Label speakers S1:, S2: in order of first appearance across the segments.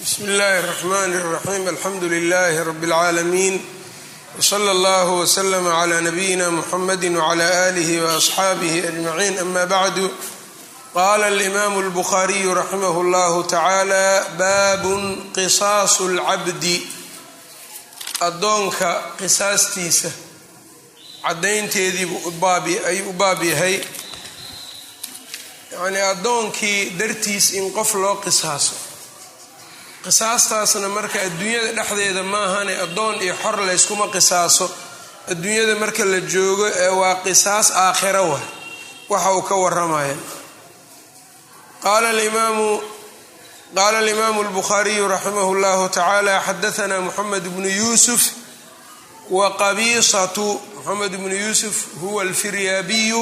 S1: bsmi اllahi الرحmn الرaxيm alxamdu لlh rb العaalamiin wslى اllah wslm عlى nabiyina mxamadi وعlى آlih وأصxaabih أجmaعin ama bعdu qala الإmam الbkhariyu raximah اllah tacalى bab qisaas اlcabdi adoonka qisaastiisa cadaynteediibuu ayuu u baab yahay yani addoonkii dartiis in qof loo qisaaso qisaastaasna marka adduunyada dhexdeeda maahane addoon iyo xor layskuma qisaaso. Adduunyada marka la joogo ee waa qisaas aakhira wa waxa uu ka waramaya qaala alimaamu اlbukhaariyu raximah اllahu tacaala xadaana moxamed bnu yuusuf wa qabiisatu. Moxamed bnu yuusuf huwa alfiryaabiyu.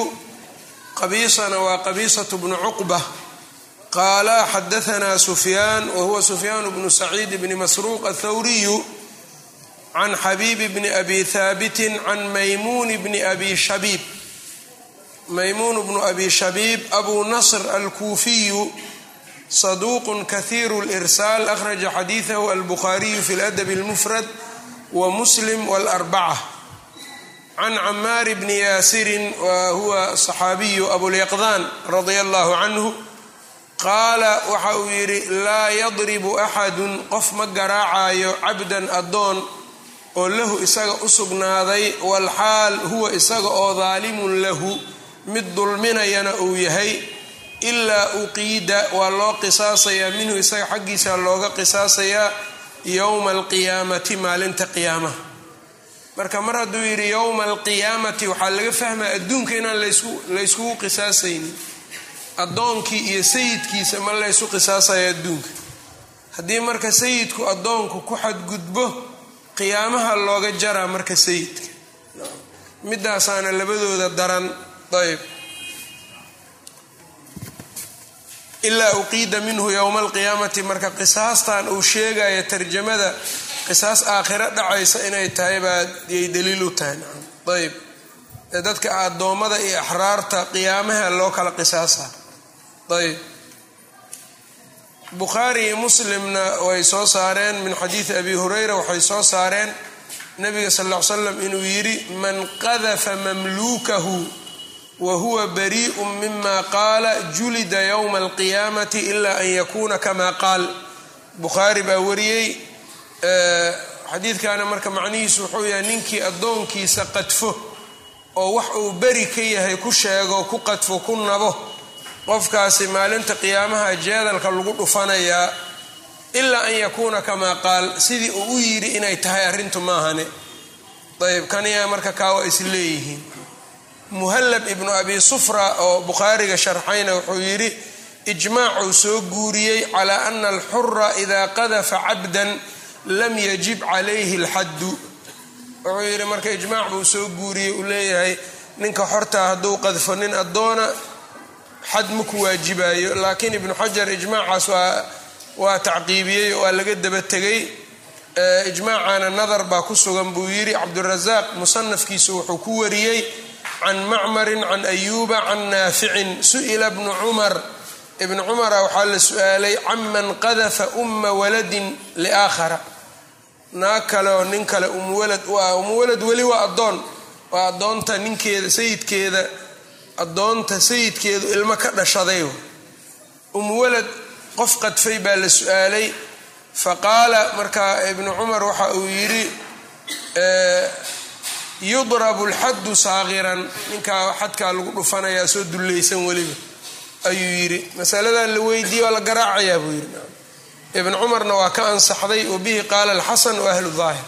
S1: Qabiisana waa qabiisatu bnu cuqba qaala xadaanaa sufyaan wahuwa sufyaan bnu saciid bni masruuq athawriyu can xabiibi bni abi haabitin can maymuun bni abi shabiib maymuun bnu abi shabiib abu nasr alkuufiyu saduuqun kahiiru lirsaal akhraja xadiidahu albukhaariyu fi ladabi اlmufrad wa muslim wاlarbaca can camaar bni yaasirin wa huwa saxaabiyu abulyaqdaan radia allahu qaala waxa uu yidhi laa yadribu axadun qof ma garaacayo cabdan addoon oo lahu isaga u sugnaaday walxaal huwa isaga oo daalimun lahu mid dulminayana uu yahay ilaa uqiida waa loo qisaasayaa minhu isaga xaggiisa looga qisaasayaa yowma alqiyaamati maalinta qiyaamaha. Marka mar hadduu yidhi yowma alqiyaamati waxaa laga fahmaya adduunka inaan layskugu qisaasaynin addoonkii iyo sayidkiisa ma laysu qisaasayo adduunka. Haddii marka sayidku addoonku ku xadgudbo qiyaamaha looga jaraa marka sayidka. Midaasaana labadooda daran ayb ilaa uqiida minhu yowma alqiyaamati marka qisaastan uu sheegaya tarjamada qisaas aakhiro dhacaysa inay tahay baa daliil u tahay. Ayb dadka addoommada iyo axraarta qiyaamaha loo kala qisaasa ayb. Bukhaari iyo muslimna way soo saareen min xadiidi abi hureyra waxay soo saareen nabiga sal ll ly slam inuu yidhi man qadafa mamluukahu wa huwa barii'un mima qaala julida yowma alqiyaamati ila an yakuuna kama qaal. Bukhaari baa wariyey xadiidkana marka macnihiisu wuxuu yahay ninkii addoonkiisa qadfo oo wax uu beri ka yahay ku sheego ku qadfo ku nabo qofkaasi maalinta qiyaamaha jeedalka lagu dhufanayaa ilaa an yakuuna kamaa qaal sidii uu u yidhi inay tahay arrintu maahane ayb kaniya marka kaawa is leeyihiin. Muhallab ibnu abi sufra oo bukhaariga sharxayna wuxuu yidhi ijmaacuu soo guuriyey calaa ana alxura idaa qadafa cabdan lam yajib calayhi alxaddu. Wuxuu yidhi marka ijmaac buu soo guuriyey uu leeyahay ninka xortaa hadduu qadfo nin addoona xad ma ku waajibayo laakiin ibnu xajar ijmaacaas waa tacqiibiyey waa laga daba tegay ijmaacana nadar baa ku sugan buu yidhi cabdurasaaq musanafkiisu wuxuu ku wariyey can macmarin can ayuuba can naaficin su'ila bnu cumar. Ibnu cumara waxaa la su'aalay canman qadafa umma waladin liaakhara. Naag kale oo nin kale umuwalad u ah weli waa addoon. Waa addoonta ninkeeda sayidkeeda addoonta sayidkeedu ilmo ka dhashaday. Umuwalad qof qadfay baa la su'aalay. Fa qaala markaa ibnu cumar waxa uu yidhi yudrabu lxaddu saaqiran ninkaa xadkaa lagu dhufanayaa soo dullaysan weliba. Ayuu yidhi masaladan la weydiiye waa la garaacayaa buu yidhi. Ibn cumarna waa ka ansaxday wabihi qaala alxasan wa ahlu daahir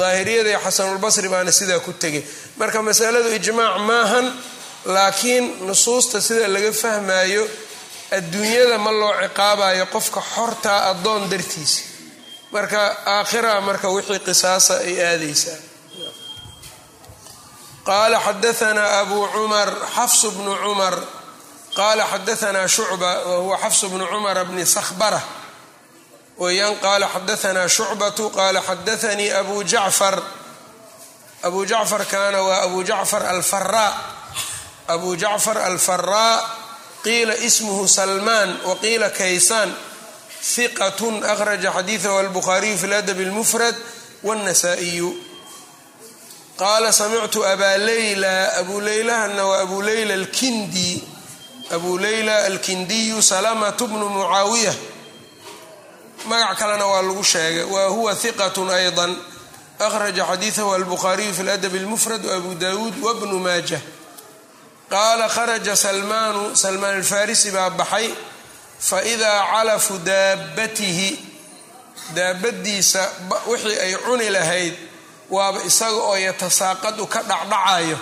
S1: daahiriyada iyo xasanulbasri baana sidaa ku tegay marka masaladu ijmaac maahan laakiin nusuusta sida laga fahmayo adduunyada ma loo ciqaabayo qofka xortaa addoon dartiisa. Marka aakhira marka wixii qisaasa ay aadaysaa qaala xadaanaa abu cumar xafsu bnu cumar. Qaala xadaanaa shucba wa huwa xafsu bnu cumara bni sakhbara. Weyaan qaala xadaanaa shucbatu qaala xadaanii abu jacfar. Abu jacfar kaana waa abu jacfar alfaraa abu jacfar alfaraa qiila ismuhu salmaan wa qiila kaysaan hiqatun akhraja xadiidahu albukhaariyu fi ladab اlmufrad wاnnasaa'iyu qaala samictu abaa leyla abu leylahana waa abu leyla alkindi abu leyla alkindiyu salamatu bnu mucaawiya magac kalena waa lagu sheegay wa huwa hiqatun ayضa akhraja xadiidahu albukhaariyu fi ladab اlmufrad waabu dawuud wabnu maajah qaala kharaja salmaanu salmaan alfarisi baa baxay faidaa calafu daabatihi daabadiisa wixii ay cuni lahayd waaba isaga oo yatasaaqadu ka dhacdhacayo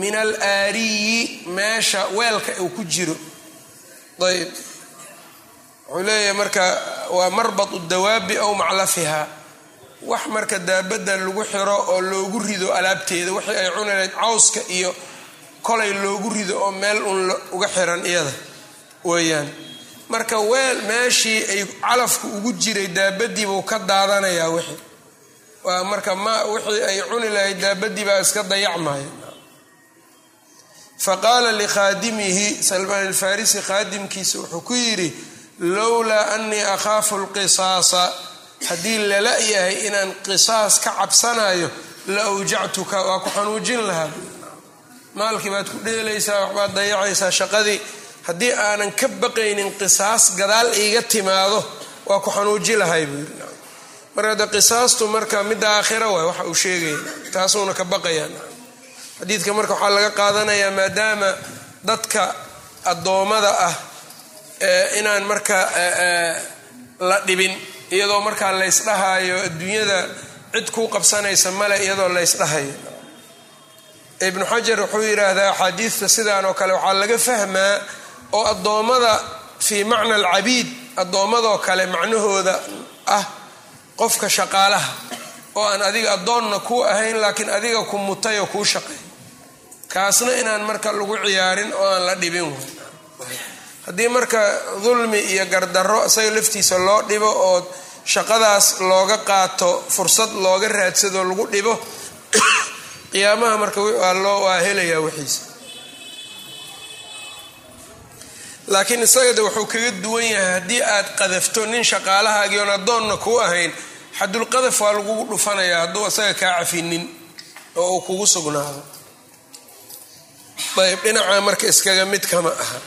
S1: min al aariyi meesha weelka uu ku jiro ayb wuxuu leeyahay marka waa marbatu dawaabi aw maclafiha wax marka daabadda lagu xiro oo loogu rido alaabteeda wixii ay cuni lahayd cawska iyo kolay loogu rido oo meel un uga xiran iyada weeyaan. Marka weel meeshii ay calafku ugu jiray daabadiibuu ka daadanayaa wixii. Waa marka ma wixii ay cuni lahayd daabadii baa iska dayacmaya fa qaala likhaadimihi salmaan alfarisi khaadimkiisa wuxuu ku yidhi lowlaa anii akhaafu lqisaasa haddii lala yahay inaan qisaas ka cabsanayo la awjactuka waa ku xanuujin lahaa maalkii baad ku dheelaysaa waxbaad dayacaysaa shaqadii. Haddii aanan ka baqaynin qisaas gadaal iiga timaado waa ku xanuuji lahay buu yiri marka de qisaastu marka midda aakhira waay waxa uu sheegaya taasuuna ka baqayaa xadiidka marka waxaa laga qaadanayaa maadaama dadka addoommada ah inaan marka la dhibin iyadoo markaa laysdhahayo adduunyada cid kuu qabsanaysa male iyadoo laysdhahayo ibnu xajar wuxuu yidhaahdaa axaadiidta sidaan oo kale waxaa laga fahmaa oo addoommada fii macna alcabiid addoommadoo kale macnahooda ah qofka shaqaalaha oo aan adiga addoonna kuu ahayn laakiin adiga ku mutay oo kuu shaqeey kaasna inaan marka lagu ciyaarin oo aan la dhibin. Haddii marka dulmi iyo gardarro isaga laftiisa loo dhibo oo shaqadaas looga qaato fursad looga raadsado lagu dhibo qiyaamaha marka waa helayaa wixiisa. Laakiin isaga de wuxuu kaga duwan yahay haddii aad qadafto nin shaqaalahaagii oon addoonna kuu ahayn xadulqadaf waa lagugu dhufanayaa hadduu isaga kaa cafinin oo uu kugu sugnaado. Ayb dhinaca marka iskaga mid kama aha.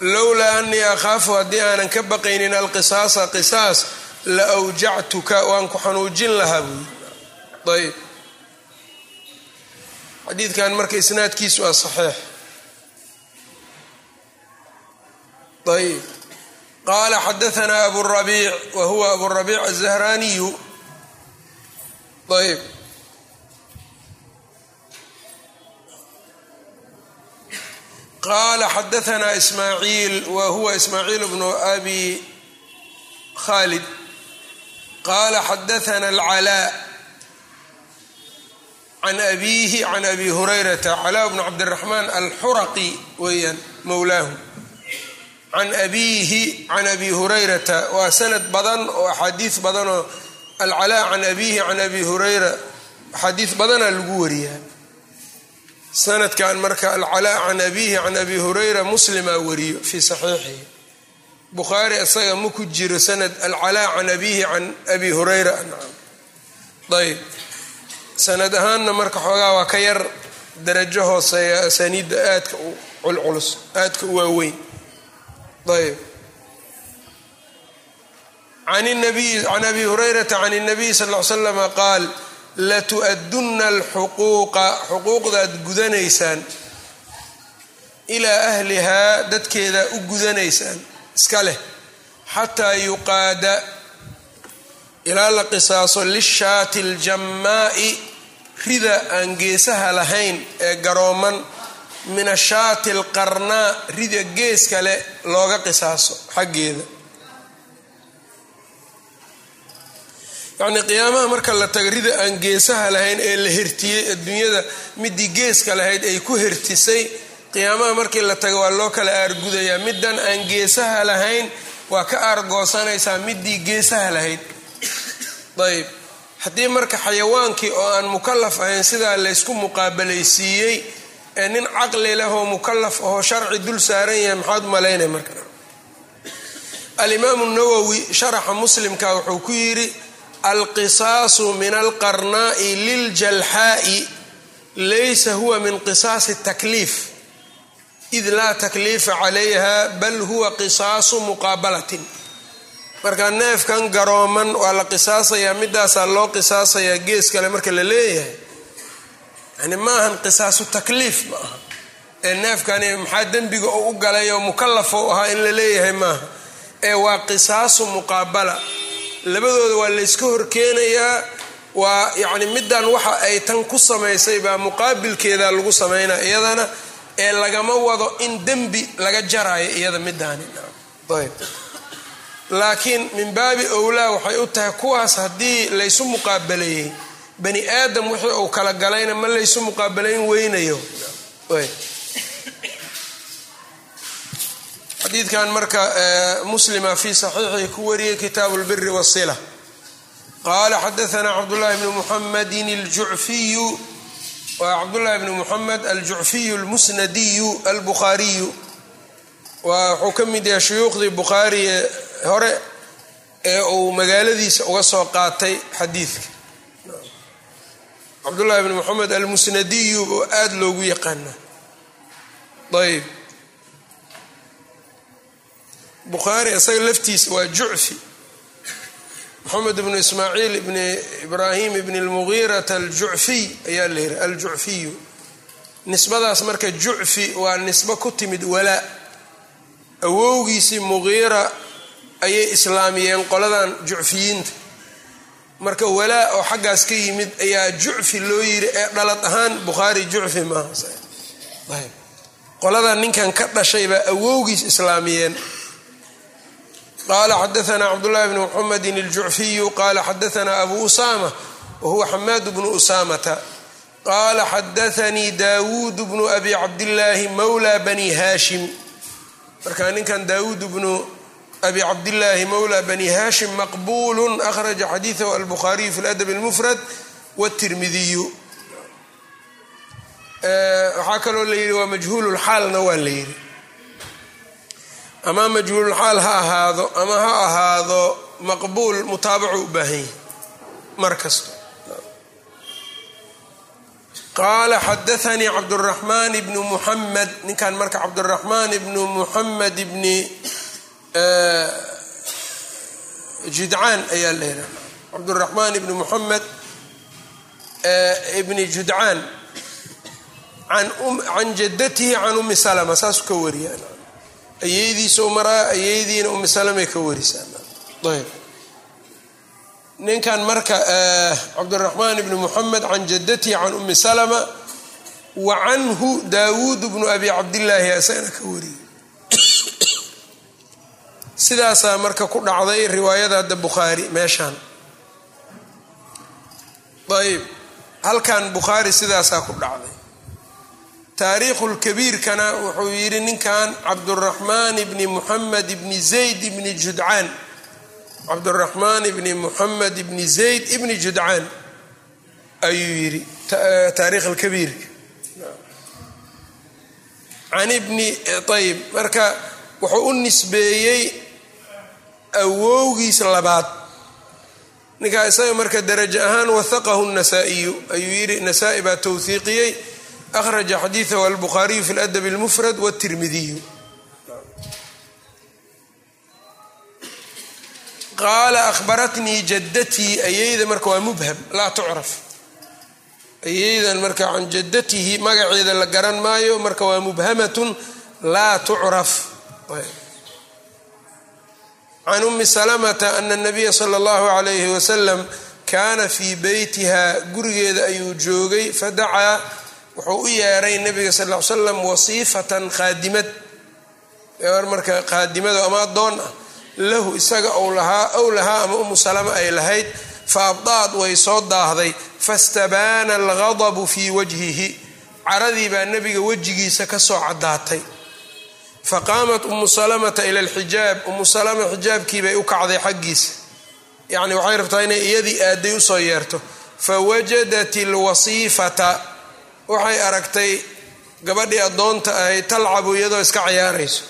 S1: Lowlaa anii akhaafu haddii aanan ka baqaynin alqisaasa qisaas la awjactuka waan ku xanuujin lahaa buuyi ayb xadiidkan marka isnaadkiisu waa saxiix. Ayb qaala xadaanaa aburabiic wa huwa aburabiic azahraaniyu ayb qaala xadaanaa ismaaciil wa huwa ismaaciil bnu abi khalid qaala xadaana alcalaa can abiihi can abi hurayrata calaa bnu cabdiraxmaan alxuraqi weeyaan mowlaahu can abiihi can abi hurayrata waa sanad badan oo axaadiis badanoo alcalaa can abiihi can abi hurayra axaadiis badanaa lagu wariyaa sanadkan marka alcalaa can abiihi can abi hurayra muslimaa wariyo fii saxiixihi bukhaari isaga ma ku jiro sanad alcalaa can abiihi can abi hurayra ayb sanad ahaanna marka xoogaa waa ka yar darajo hooseeya asaniidda aadka u culculus aadka u waaweyn. Ayb can abi hurayrata can اnabiy sal l slama qaal latu'adunna alxuquuqa xuquuqdaad gudanaysaan ilaa ahlihaa dadkeeda u gudanaysaan. Iska leh. Xataa yuqaada ilaa la qisaaso lishaati اljamaa'i rida aan geesaha lahayn ee garooman min ashaati alqarnaa rida gees kale looga qisaaso xaggeeda. Yacnii qiyaamaha marka la tago rida aan geesaha lahayn ee la hertiyey adduunyada midii geeska lahayd ay ku hertisay qiyaamaha markii la tago waa loo kala aargudayaa. Middan aan geesaha lahayn waa ka aargoosanaysaa midii geesaha lahayd. Ayb haddii marka xayawaankii oo aan mukalaf ahayn sidaa laysku muqaabalaysiiyey ee nin caqli leh oo mukalaf ahoo sharci dul saaran yahay maxaad malaynay marka? Alimaamu nawowi sharaxa muslimka wuxuu ku yidhi alqisaasu min alqarnaa'i liljalxaa'i laysa huwa min qisaasi takliif. Id laa takliifa calayha bal huwa qisaasu muqaabalatin marka neefkan garooman waa la qisaasayaa midaasaa loo qisaasayaa gees kale marka la leeyahay. Yani ma ahan qisaasu takliif ma aha. Ee neefkani maxaa dembiga oo u galay oo oo ahaa in la leeyahay maaha ee waa qisaasu muqaabala. Labadooda waa layska horkeenayaa waa yacni middan waxa ay tan ku samaysay baa muqaabilkeeda lagu samaynaa iyadana ee lagama wado in dembi laga jaraayo iyada midaani ayb laakiin min baabi owlaa waxay u tahay kuwaas haddii laysu muqaabaleeyey bani aadam wixii uu kala galayna ma laysu muqaabalayn weynayo. Xadiidkan marka muslima fi saxiixii ku wariyey kitaabu lbiri wasila qaala xadaana cabdullahi bni muxamedin aljucfiyu waa cabdullahi bni muxamed aljucfiyu almusnadiyu albukhaariyu wuxuu ka mid yahay shuyuukhdii bukhaari hore ee uu magaaladiisa uga soo qaatay xadiidka. Cabdullahi bni moxamed almusnadiyu oo aada loogu yaqaana ayb bukhaari isaga laftiisa waa jucfi moxamed bnu ismaaciil ibni ibraahim ibni lmugiirata aljucfiy ayaa la yihi aljucfiyu nisbadaas marka jucfi waa nisbo ku timid walaa awowgiisii mugiira ayay islaamiyeen qoladan jucfiyiinta. Marka walaa oo xaggaas ka yimid ayaa jucfi loo yiri ee dhalad ahaan bukhaari jucfi maaha ninkan ka dhashay baa awowgiis islaamiyeen. Qala xadaana cabdullahi bni muxamedin aljucfiyu qala xadaana abu usama wahuwa xamaad bnu usamata qala xadaanii dawuud bnu abi cabdillaahi mawla bani hashim marka ninkan dawuud bnu abi cabdillaahi mawla bani hashim maqbulu akhraja xadiidahu albukhaariyu fi ladab اlmufrad wاtirmidiyu waxaa kaloo la yidhi waa majhuululxaalna waa la yidhi. Ama majhuululxaal ha ahaado ama ha ahaado maqbuul mutaabacu u baahan yahi mar kasta qaala xadaanii cabduraxmaan bnu muxamed ninkan marka cabduraxmaan ibnu muxamed ibni judcaan ayaa la yidhaha cabduraxmaan ibni muxamed ibni judcaan can jadatihi can umi salama saasuu ka wariyaan ayeydiisau maraa ayeydiina umi salamay ka warisaayb ninkan marka cabdiraxmaan ibni muxamed can jadatihi can umi salama wa canhu daawuud bnu abi cabdillaahi isagana ka wariyey. Sidaasaa marka ku dhacday riwaayada hadda bukhaari meeshaan. Ayb halkan bukhaari sidaasaa ku dhacday. Taariikhulkabiirkana wuxuu yidhi ninkan cabduraxmaan ibni muxamed ibni zayd ibni judcaan cabduraxmaan ibni muxamed ibni zayd ibni judcaan ayuu yidhi taariikh alkabiirka can ibni ayb marka wuxuu u nisbeeyey awowgiis labaad. Ninkaa isaga marka darajo ahaan wahaqahu nasaa-iyu ayuu yidhi nasaa-i baa towhiiqiyey akhraja xadiidahu albukhaariyu fi ladab اlmufrad wاtirmidiyu qaala ahbaratnii jadatii ayeyda marka waa mubham laa tucraf. Ayeydan marka can jadatihi magaceeda la garan maayo marka waa mubhamatun laa tucraf. Can umi salamata ana nabiya sala allahu alayhi wasalam kaana fii beytiha gurigeeda ayuu joogay fadacaa wuxuu u yeeray nabiga sal l slam wasiifatan khaadimad. Marka khaadimado ama addoon ah lahu isaga ou lahaa ow lahaa ama umu salama ay lahayd fa abdaad way soo daahday fastabaana alghadabu fii wajhihi. Caradii baa nebiga wejigiisa ka soo caddaatay. Faqaamat umu salamata ila alxijaab. Umu salama xijaabkii bay u kacday xaggiisa yacni waxay rabtaa inay iyadii aaday u soo yeerto. Fawajadat alwasiifata. Waxay aragtay gabadhii addoonta ahayd talcabu iyadoo iska cayaarayso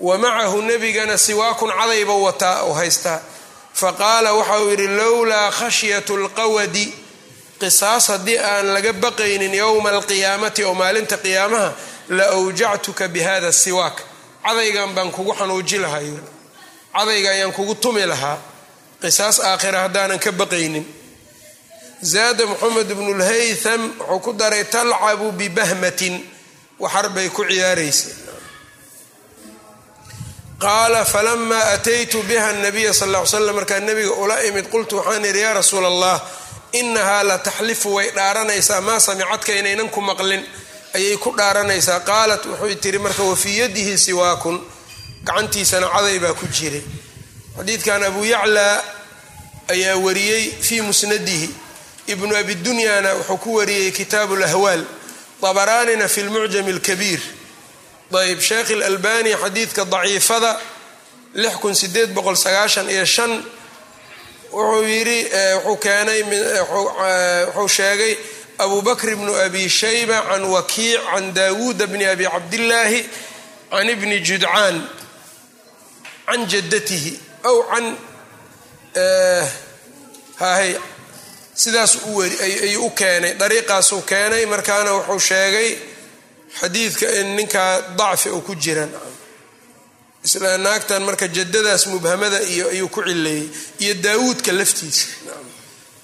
S1: wa macahu nebigana siwaakun cadayba wataa oo haystaa faqaala waxa uu yidhi lowlaa khashyatu lqawadi. Qisaas haddii aan laga baqaynin yowma alqiyaamati oo maalinta qiyaamaha la awjactuka bi hada siwaak. Cadaygan baan kugu xanuuji lahaa cadayga ayaan kugu tumi lahaa. Qisaas aakhira haddaanan ka baqaynin. Zaada moxamed bnu lhaytham wuxuu ku daray talcabu bibahmatin. Waxar bay ku ciyaaraysa qaala falamaa ataytu biha nabiya sal ly slam markaa nebiga ula imid qultu waxaan idhi yaa rasuula allah inahaa la taxlifu way dhaaranaysaa maa samicadka inaynan ku maqlin ayay ku dhaaranaysaa qaalat wuxuu tiri marka wafii yadihi siwaakun gacantiisana caday baa ku jiray xadiidkan abu yaclaa ayaa wariyey fii musnadihi ibnu abidunyana wuxuu ku wariyey kitaabu lahwaal dabaraanina fi lmucjami alkabiir ayb sheekh ilalbani xadiidka daciifada wuxuu yidhi wuxuu keenay wuxuu sheegay abu bnu abi shayba can wakiic can daawuuda bni abi cabdillaahi can ibni judcaan can jaddatihi aw can hahay sidaas ayuu u keenay dariiqaasuu keenay markaana wuxuu sheegay xadiidka in ninkaa dacfi uu ku jiran isla naagtan marka jadadaas mubhamada iyo ayuu ku cileeyey iyo daawuudka laftiisa.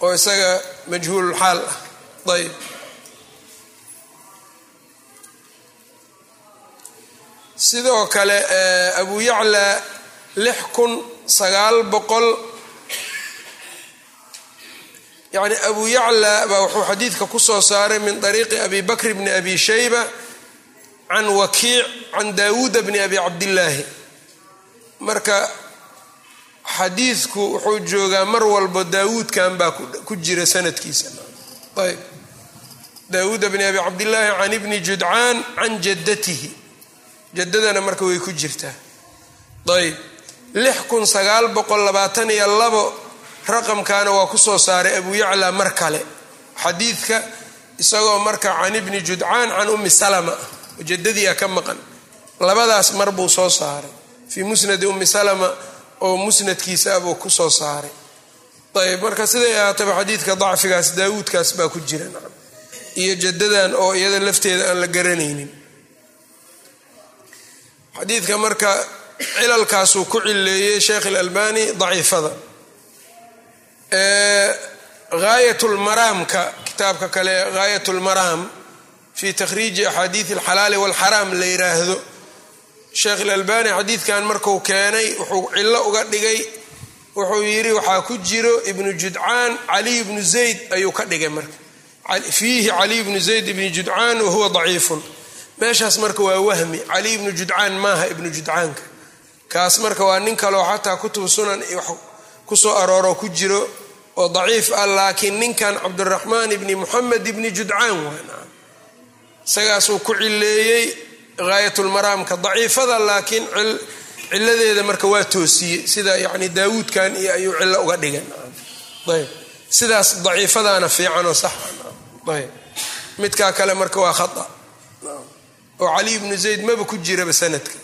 S1: Oo isaga majhuululxaal ah. Ayb sidoo kale abu yaclaa lix kun sagaal boqol yani abu yaclaa baa wuxuu xadiidka ku soo saaray min طariiqi abi bakr bni abi shayba can wakiic can daawuuda bni abi cabdillaahi marka xadiidku wuxuu joogaa mar walba daawuudkan baa ku jira sanadkiisa ayb daawuuda bni abi cabdillaahi can ibni judcaan can jaddatihi jaddadana marka way ku jirtaa ayb lix kun sagaal boqol labaatan iyo labo raqamkaana waa ku soo saaray abu yaclaa mar kale xadiidka isagoo marka can ibni judcaan can ummi salama jaddadii a ka maqan. Labadaas mar buu soo saaray. Fii musnadi ummi salama oo musnadkiisa abuu ku soo saaray. Ayb marka siday ahaataba xadiidka dacfigaas daawuudkaas baa ku jira. Iyo jadadan oo iyada lafteeda aan la garanaynin. Xadiidka marka cilalkaasuu ku cileeyey sheekh ilalbani daciifada. Gaayat lmaraamka kitaabka kale gaayat lmaraam fi takhriiji axaadiid alxalaali walxaraam la yiraahdo. Sheekh ilalbani xadiidkan marku keenay wuxuu cillo uga dhigay. Wuxuu yidhi waxaa ku jiro ibnu judcaan caliy bnu zayd ayuu ka dhigay marka. Fiihi caliy bnu zayd ibni judcaan wahuwa daciifun. Meeshaas marka waa wahmi. Caliy ibnu judcaan maaha ibnu judcaanka. Kaas marka waa nin kaleo xataa kutub sunan ku soo arooro ku jiro oo daciif ah laakiin ninkan cabdiraxmaan ibni muxamed ibni judcaan waa isagaasuu ku cileeyey gaayatulmaraamka daciifada laakiin ciladeeda marka waa toosiyey. Sida yani daawuudkan iyo ayuu cillo uga dhigan ayb sidaas daciifadaana fiicanoo saxayb midkaa kale marka waa khata. Oo cali ibnu zayd maba ku jiraba sanadka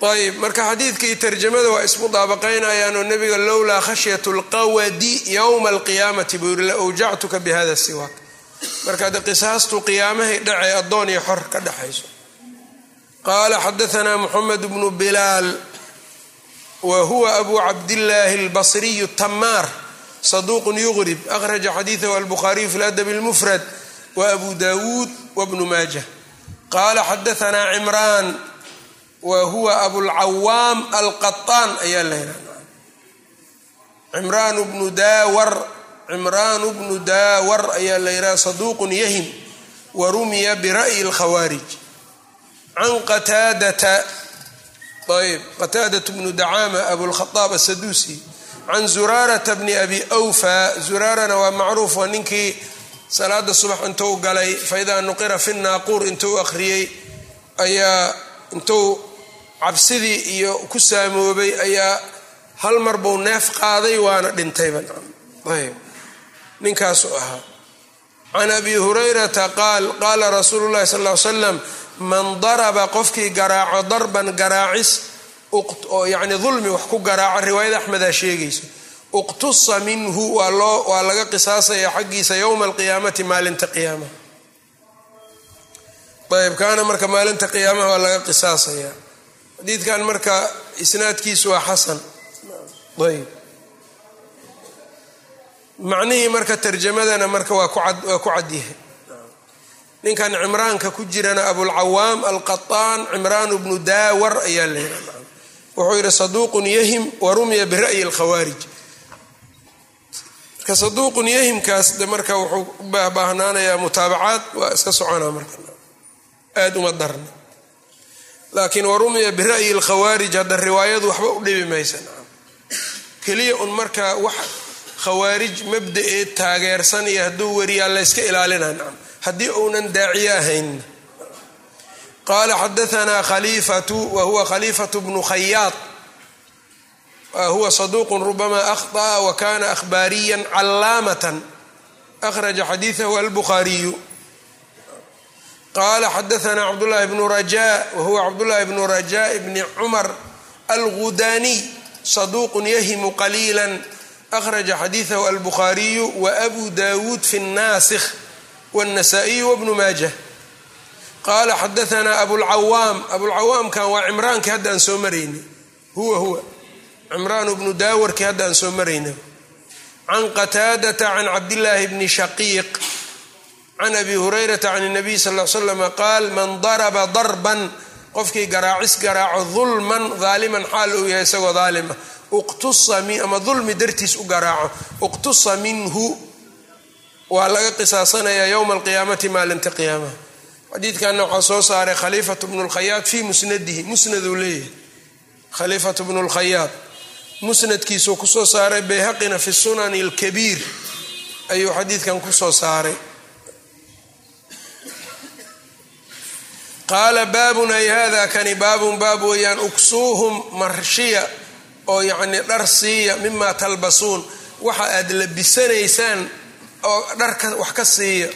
S1: ayb marka xadiidka iyo tarjamada waa ismudaabaqaynayaanoo nabiga lowlaa khashyat lqawadi yowma alqiyaamati buu yiri la awjactuka bihada siwaak. Marka de qisaastu qiyaamahay dhacee addoon iyo xor ka dhexayso. Qaala xadaanaa muxamed bnu bilaal wa huwa abu cabdillaahi albasriyu tamaar saduuqun yuqrib akhraja xadiidahu albukhaariyu fi ladabi اlmufrad wa abu dawuud wabnu maajah qaala xadaanaa cimraan wa huwa abulcawaam alqaطaan ayaa la yihahda cimraan bnu daawar cimraan bnu daawar ayaa la yidhaha saduuqun yahim wa rumiya bira'yi اlkhawaarij can qataadata ayb qataadat bnu dacaama abulkhaaab asaduusi can zuraarata bni abi awfa zuraarana waa macruuf waa ninkii salaada subax intuu galay faidaa nuqira fi naaquur intuu akhriyey ayaa intuu cabsidii iyo ku saamoobay ayaa hal mar buu neef qaaday waana dhintayba ayb ninkaasuu ahaa. Can abi hurayrata qaal qaala rasuulu llahi sal l slam man daraba qofkii garaaco darban garaacis oo yacni dulmi wax ku garaaco riwaayada axmedaa sheegayso uqtusa minhu waa laga qisaasaya xaggiisa yowma alqiyaamati maalinta qiyaamaha. Ayb kaana marka maalinta qiyaamaha waa laga qisaasaya xadiidkan marka isnaadkiisu waa xasan. Ayb macnihii marka tarjamadana marka waa ku cadyahay ninkan cimraanka ku jirana abulcawaam alqaطaan cimraan bnu daawar ayaa leeyaha wuxuu yidhi saduuqun yahim wa rumya bira'yi اlkhawaarij marka saduuqun yahimkaas de marka wuxuu u baahnaanayaa mutaabacaad waa iska soconaa marka. Aada uma darna laakiin warumiya bira'yi lkhawaarij hadda riwaayadu waxba u dhibi maysa. Keliya un marka wax khawaarij mabda'eed taageersan iyo hadduu wariyaa layska ilaalina nacam haddii uunan daaciye ahayn. Qaala xadaanaa khaliifatu wa huwa khaliifatu bnu khayaad huwa saduuqun rubamaa akhطa'a wa kana akhbaariyan callaamatan. Akhraja xadiidahu albukhaariyu qaala xadaanaa cabdulaahi bnu rajaa wahuwa cabdulaahi bnu rajaa bni cumar algudaniy saduuqun yahimu qaliila akhraja xadiidahu albukhaariyu waabu daawuud fi naasikh wاnasaa-iyu wbnu maajah qaala xadaanaa abulcawaam abulcawaamkan waa cimraankii hadda aan soo maraynay huwa huwa cimraan bnu daawarkii hadda aan soo maraynay can qataadata can cabdilaahi bni shaqiiq can abi hurayrata can الnabiy sal l slama qaal man daraba darban qofkii garaacis garaaco dulman daaliman xaal uu yahay isagoo daalima ama dulmi dartiis u garaaco. uqtusa minhu waa laga qisaasanayaa yowma alqiyaamati maalinta qiyaamaha xadiidkanna waxaa soo saaray khaliifatu bnu lkhayaad fii musnadihi. musnaduu leeyahay. Khaliifatu bnu lkhayaad musnadkiisuu ku soo saaray bayhaqina fi sunani alkabiir ayuu xadiidkan ku soo saaray qaala baabun ay hada kani baabun baab weeyaan uksuuhum marshiya oo yacnii dhar siiya mimaa talbasuun waxa aad labisanaysaan oo dharka wax ka siiya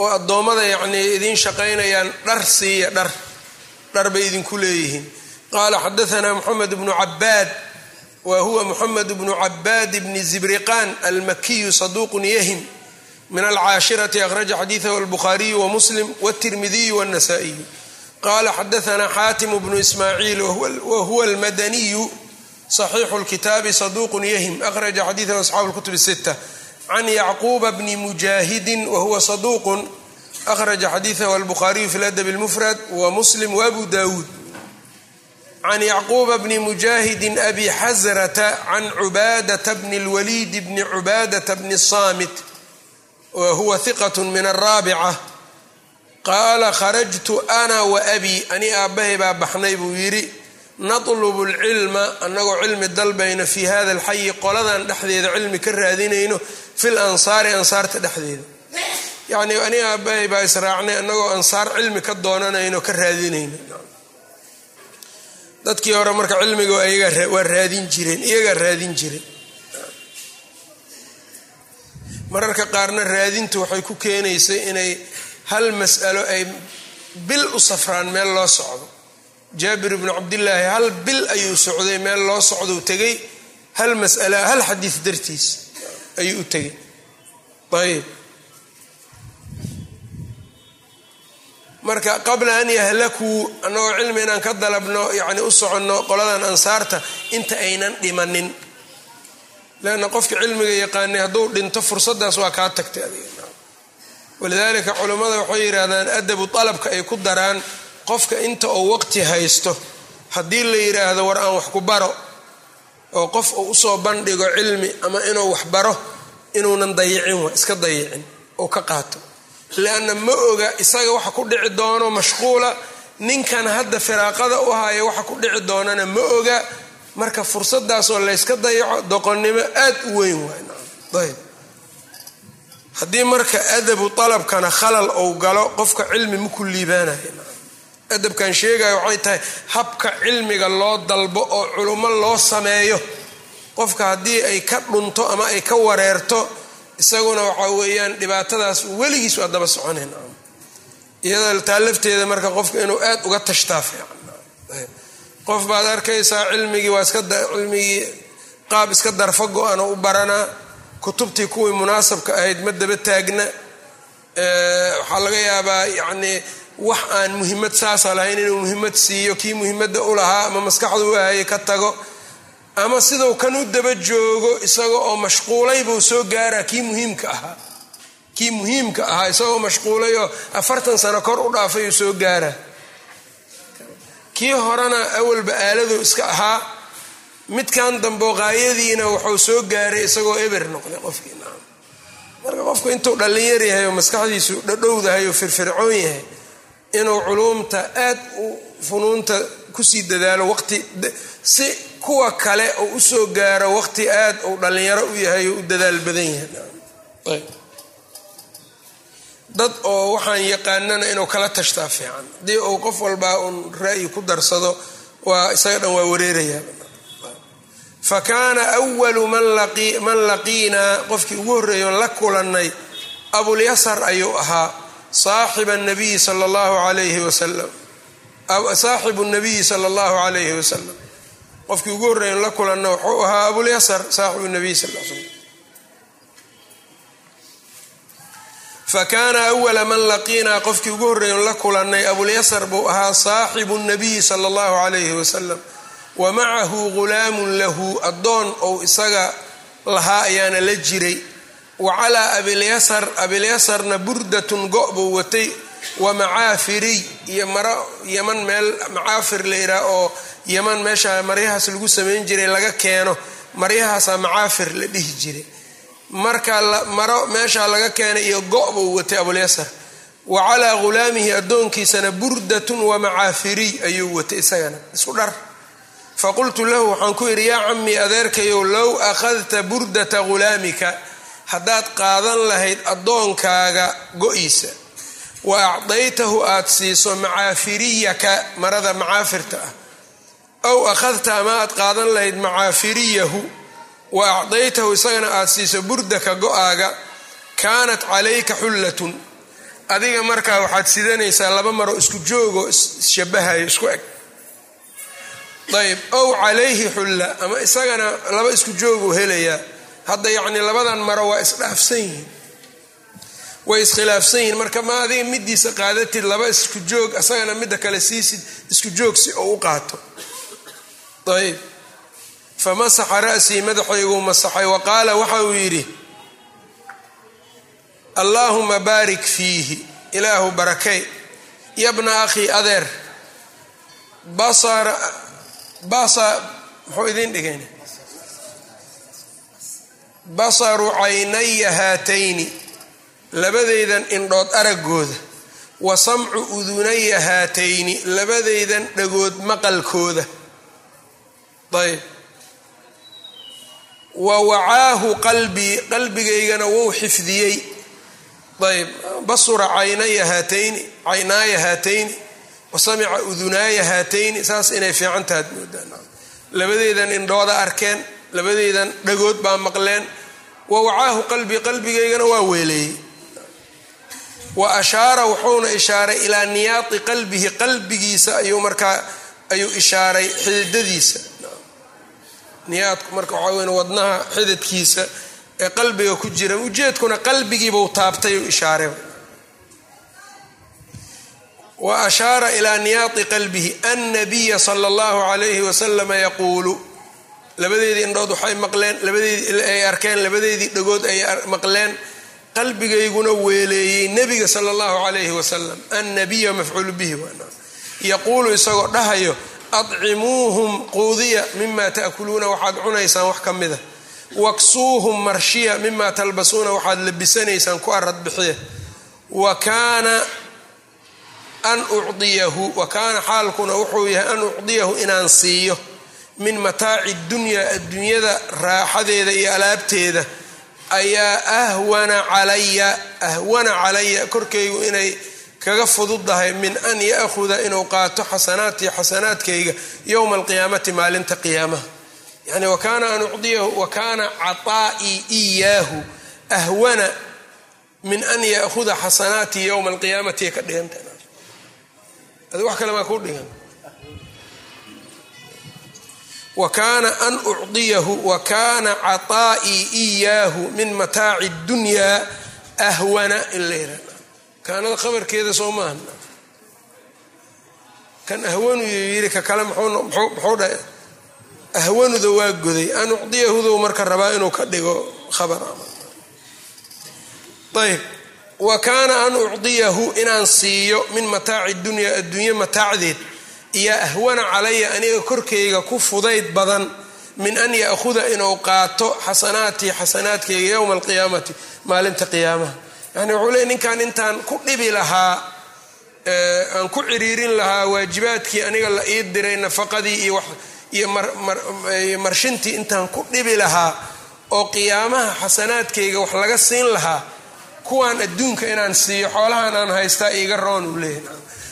S1: oo addoommada yacnii idiin shaqaynayaan dhar siiya dhar dhar bay idinku leeyihiin. Qaala xadaanaa moxamed bnu cabaad wa huwa moxamed bnu cabaad bni zibriqaan almakiyu saduuqun yahim min alcaashirati akhraja xadiidahu albukhaariyu wamuslim wاtirmidiyu wاnasaa'iyu qala xadaanaa xaatimu bnu ismaaciil wahuwa almadaniyu saxiixu lkitaabi saduuqun yahim akhraja xadiidahu asxaabu lkutubi sita can yacquuba bni mujaahidin wahuwa saduuqun akhraja xadiidahu albukhaariyu fi ladabi lmufrad wa muslim waabu daawuud can yacquuba bni mujaahidin abi xasrata can cubaadata bni lwaliidi bni cubaadata bni saamit wahuwa hiqat min araabica qaala kharajtu ana wa abi. Ani aabbahay baa baxnay buu yidhi natlubu alcilma annagoo cilmi dalbayno fii hada alxayi qoladan dhexdeeda cilmi ka raadinayno fil ansaari ansaarta dhexdeeda. Yacnii ani aabbahay baa israacnay annagoo ansaar cilmi ka doonanayno ka raadinayno. Dadkii hore marka cilmiga waa raadin jireen iyagaa raadin jireen mararka qaarna raadintu waxay ku keenaysay inay hal mas'alo ay bil u safraan meel loo socdo. Jaabir ibnu cabdillaahi hal bil ayuu socday meel loo socdou tegay hal mas'ala hal xadiis dartiis ayuu u tegay ayb marka qabla an yahlakuu annagoo cilmi inaan ka dalabno yacni u soconno qoladan ansaarta inta aynan dhimanin. Leanna qofka cilmiga yaqaanay hadduu dhinto fursaddaas waa kaa tagtay adiga walidaalika culammada waxay yidhaahdaan adabu dalabka ay ku daraan qofka inta uu waqti haysto. Haddii la yidhaahdo war aan wax ku baro oo qof uu u soo bandhigo cilmi ama inuu wax baro inuunan dayicin wa iska dayicin oo ka qaato. Lianna ma oga isaga waxa ku dhici doono mashquula ninkan hadda firaaqada u haya waxa ku dhici doonana ma oga. Marka fursadaasoo layska dayaco doqonnimo aad u weyn waayb haddii marka adabu dalabkana khalal ou galo qofka cilmi maku liibaanayo. Adabkan sheegayo waxay tahay habka cilmiga loo dalbo oo culummo loo sameeyo qofka haddii ay ka dhunto ama ay ka wareerto isaguna waxaa weeyaan dhibaatadaas weligiis waa daba soconayn iyada taa lafteeda marka qofka inuu aad uga tashtaa qof baad arkaysaa cilmigii waa iska cilmigii qaab iska darfa go-an u baranaa kutubtii kuwii munaasabka ahayd ma daba taagna. Waxaa laga yaabaa yacnii wax aan muhimmad saasa lahayn inuu muhimmad siiyo kii muhimadda u lahaa ama maskaxda u ahayay ka tago. Ama siduu kan u daba joogo isaga oo mashquulay buu soo gaaraa kii muhiimka ahaa. Kii muhiimka ahaa isagoo mashquulay oo afartan sano kor u dhaafay uu soo gaaraa. Kii horena awalba aaladuu iska ahaa midkan dambo qaayadiina wuxuu soo gaaray isagoo eber noqday qofkii naam. Marka qofku intuu dhallinyar yahay oo maskaxdiisu dhadhowdahay oo firfircoon yahay inuu culuumta aad u funuunta ku sii dadaalo waqti si kuwa kale uu u soo gaaro waqti aad uu dhallinyaro u yahay oo u dadaal badan yahay dad oo waxaan yaqaanana inuu kala tashtaa fiican. Haddii uu qof walbaa uun ra'yi ku darsado waa isaga dhan waa wareerayaa fa kaana walu man laqiinaa qofkii ugu horreeyoon la kulannay abulyasar ayuu ahaa saaxiba nabiyi sala allahu alayhi wasalam saaxibu nabiyi sala allahu calayhi wasalam qofkii ugu horreeyoon la kulanna wuxuu ahaa abulyasar saaxibu nabiy sal l slam fakaana awala man laqiinaa qofkii ugu horreeyon la kulannay abulyasar buu ahaa saaxibu nabiyi sala allahu calayhi wasalam wa macahu ghulaamun lahu addoon ou isaga lahaa ayaana la jiray. Wa calaa abilyasar abilyasarna burdatun go' buu watay. Wa macaafiriy iyo maro yaman meel macaafir la yidhaah oo yaman meesha maryahaas lagu samayn jiray laga keeno. Maryahaasaa macaafir la dhihi jiray. Marka maro meeshaa laga keenay iyo go' buu watay abulyasar wa calaa ghulaamihi addoonkiisana burdatun wa macaafiriy ayuu watay isagana. Isku dhar faqultu lahu waxaan ku yidhi yaa camii adeerkayow low akhadta burdata ghulaamika haddaad qaadan lahayd addoonkaaga go-iisa wa acdaytahu aad siiso macaafiriyaka marada macaafirta ah aw akhadta ama aad qaadan lahayd macaafiriyahu wa acdaytahu isagana aad siiso burdaka go'aaga kaanat calayka xullatun adiga markaa waxaad sidanaysaa laba maro isku joogoo isshabahayo isku eg ayb ow calayhi xulla ama isagana laba isku jooguu helayaa hadda yacni labadan maro waa isdhaafsan yihiin. Way iskhilaafsan yihiin. Marka ma adiga midiisa qaadatid laba isku joog isagana midda kale siisid isku joog si oo u qaato. Ayb famasaxa ra'sii madaxayguu masaxay wa qaala waxa uu yidhi allaahuma baarik fiihi ilaahu barakay yabna akhii adeer basara basa muxuu idiin dhigayn basaru caynaya haatayni labadaydan indhood araggooda. Wa samcu udunaya haatayni labadaydan dhagood maqalkooda. Ayb. Wa wacaahu qalbii qalbigaygana wou xifdiyey. Ayb. Basura caynaya haatayni caynaaya haatayni wa samica udunaaya haatayni saas inay fiican tahaad moodaan labadeydan indhooda arkeen labadeydan dhagood baa maqleen. Wa wacaahu qalbii qalbigaygana waa weeleeyey. Wa ashaara wuxuuna ishaaray ilaa niyaati qalbihi qalbigiisa ayuu markaa ayuu ishaaray xididadiisa niyaadku marka waxaa weyn wadnaha xididkiisa ee qalbiga ku jira ujeedkuna qalbigiibuu taabtay u ishaaray wa ashaara ilaa niyaati qalbihi annabiya sala allahu calayhi wasalama yaquulu. Labadeedii indhood waxay maqleen labadeedii ay arkeen labadeedii dhagood ay maqleen qalbigayguna weeleeyey nebiga sala allahu calayhi wasalam annabiya mafcuulu bihi yaquulu isagoo dhahayo adcimuuhum quudiya mima taakuluuna waxaad cunaysaan wax ka mida waksuuhum marshiya mima talbasuuna waxaad labisanaysaan ku arad bixiya. Wa kaana an ucdiyahu wa kaana xaalkuna wuxuu yahay an ucdiyahu inaan siiyo min mataaci dunyaa adduunyada raaxadeeda iyo alaabteeda. Ayaa ahwana calaya ahwana calaya korkaygu inay kaga fududahay min an yaahuda inuu qaato xasanaatii xasanaadkayga yowma alqiyaamati maalinta qiyaamaha. Yani wakaana an ucdiyahu wa kaana caطaa'ii iyaahu ahwana min an yaahuda xasanaatii yowma alqiyaamati ka dhiganta adi wax kale baa kuu dhigan. Wakaana an ucdiyahu wa kaana iyaahu min mataaci اdunyaa ahwana in la yihahda kaanada khabarkeeda soo maaha kan ahwanu yiri ka kale muxuu dhahay ahwanuda waa goday. An ucdiyahudu marka rabaa inuu ka dhigo khabar. Ayb wa kaana an ucdiyahu inaan siiyo min mataaci dunyaa adduunye mataacdeed iyo ahwana calaya aniga korkayga ku fudayd badan min an ya'huda inuu qaato xasanaatii xasanaadkayga yowma alqiyaamati maalinta qiyaamaha. Yani wuxuu leey ninkan intaan ku dhibi lahaa aan ku ciriirin lahaa waajibaadkii aniga la ii diray nafaqadii iyo marshintii intaan ku dhibi lahaa oo qiyaamaha xasanaadkayga wax laga siin lahaa kuwaan adduunka inaan siiyo xoolahan aan haystaa iiga roon uu leeyahy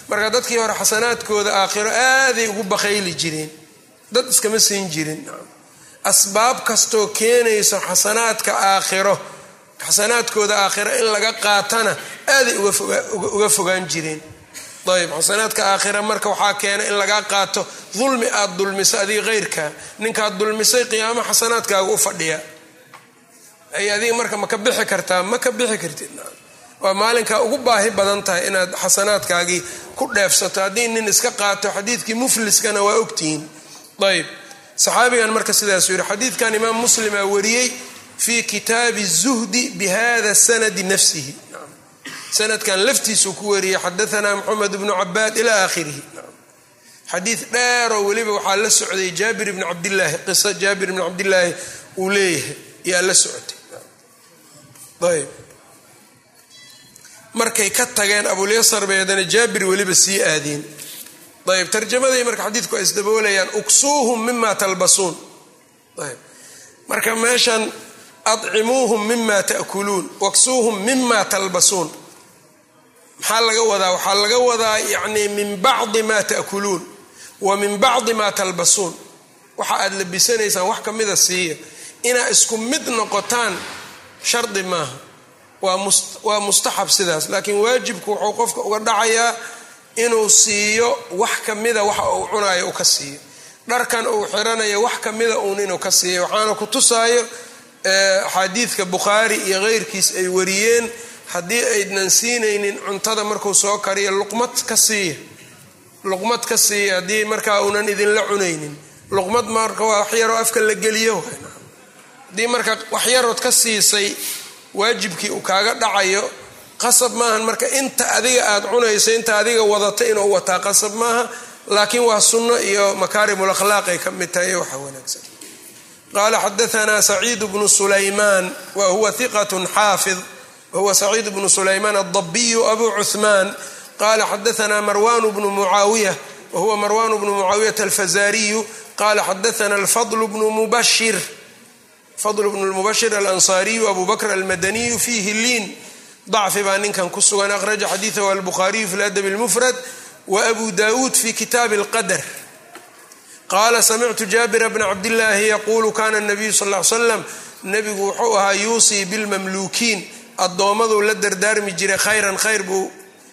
S1: marka dadkii hore xasanaadkooda aakhiro aaday ugu bakayli jireen dad iskama siin jirin. Asbaab kastoo keenayso xasanaadka aakhiro xasanaadkooda aakhiro in laga qaatana aaday uga fogaan jireen ayb xasanaadka aakhira marka waxaa keena in lagaa qaato dulmi aad dulmiso adiga heyrka ninkaad dulmisay qiyaamo xasanaadkaaga u fadhiya ay adiga marka ma ka bixi kartaa ma ka bixi kartid. Waa maalinkaa ugu baahi badan tahay inaad xasanaadkaagii ku dheefsato. Haddii nin iska qaato xadiidkii mufliskana waa ogtihiin ayb saxaabigan marka sidaasuu yihi xadiidkan imaam muslima wariyey fi kitaabi zuhdi bihada sanadi nafsihi. Sanadkan laftiisuu ku wariyey xadaanaa moxamed bnu cabaad ila akhirihi xadiid dheeroo weliba waxaa la socday jaabir bni cabdilaahi qiso jaabir bni cabdilaahi uu leeyahay yaa la socotay ayb. Markay ka tageen abulyasar bay haddana jaabir weliba sii aadeen. Ayb tarjamaday marka xadiidku ay isdaboolayaan uksuuhum mima talbasuun. Ayb. Marka meeshan adcimuuhum mima taakuluun waksuuhum mima talbasuun. Maxaa laga wadaa? Waxaa laga wadaa yacni min bacdi ma taakuluun wa min bacdi ma talbasuun. Waxa aad labisanaysaan wax kamida siiya. Inaa isku mid noqotaan shardi maaha waa mustaxab sidaas. Laakiin waajibku wuxuu qofka uga dhacayaa inuu siiyo wax kamida waxa uu cunayo u ka siiyo. Dharkan uu xiranayo wax kamida uun inuu ka siiyo. Waxaana ku tusaayo axaadiidka bukhaari iyo keyrkiis ay wariyeen. Haddii aydnan siinaynin cuntada markuu soo kariyo luqmad ka siiya luqmad ka siiya haddii markaa uunan idinla cunaynin. Luqmad marka waa waxyaroo afka la geliyo haddii marka waxyarood ka siisay waajibkii uu kaaga dhacayo qasab maahan. Marka inta adiga aad cunayso inta adiga wadata inuu wataa qasab maaha. Laakiin waa sunno iyo makaarimul akhlaaq ay ka mid tahay waxa wanaagsan. Qaala xadaanaa saciid bnu sulaymaan wa huwa hiqat xaafid. Wahuwa saciid bnu sulaymaan aldabiyu abu cuhmaan qala xadaanaa marwan bnu mucaawiya wahuwa marwan bnu mucaawiyata alfazariyu qala xadaana alfadl bnu mubashir fadl bnu lmubashir alansaariyu abu bakr almadaniyu fiihi liin. Dacfi baa ninkan ku sugan akhraja xadiidahu albukhaariyu fi ladab اlmufrad wa abu dawuud fi kitaabi اlqadr qaala samictu jaabira bna cabdillaahi yaquulu kana nabiyu sal l slam nebigu wuxuu ahaa yuusii bilmamluukiin. Addoommaduu la dardaarmi jiray khayran khayr buu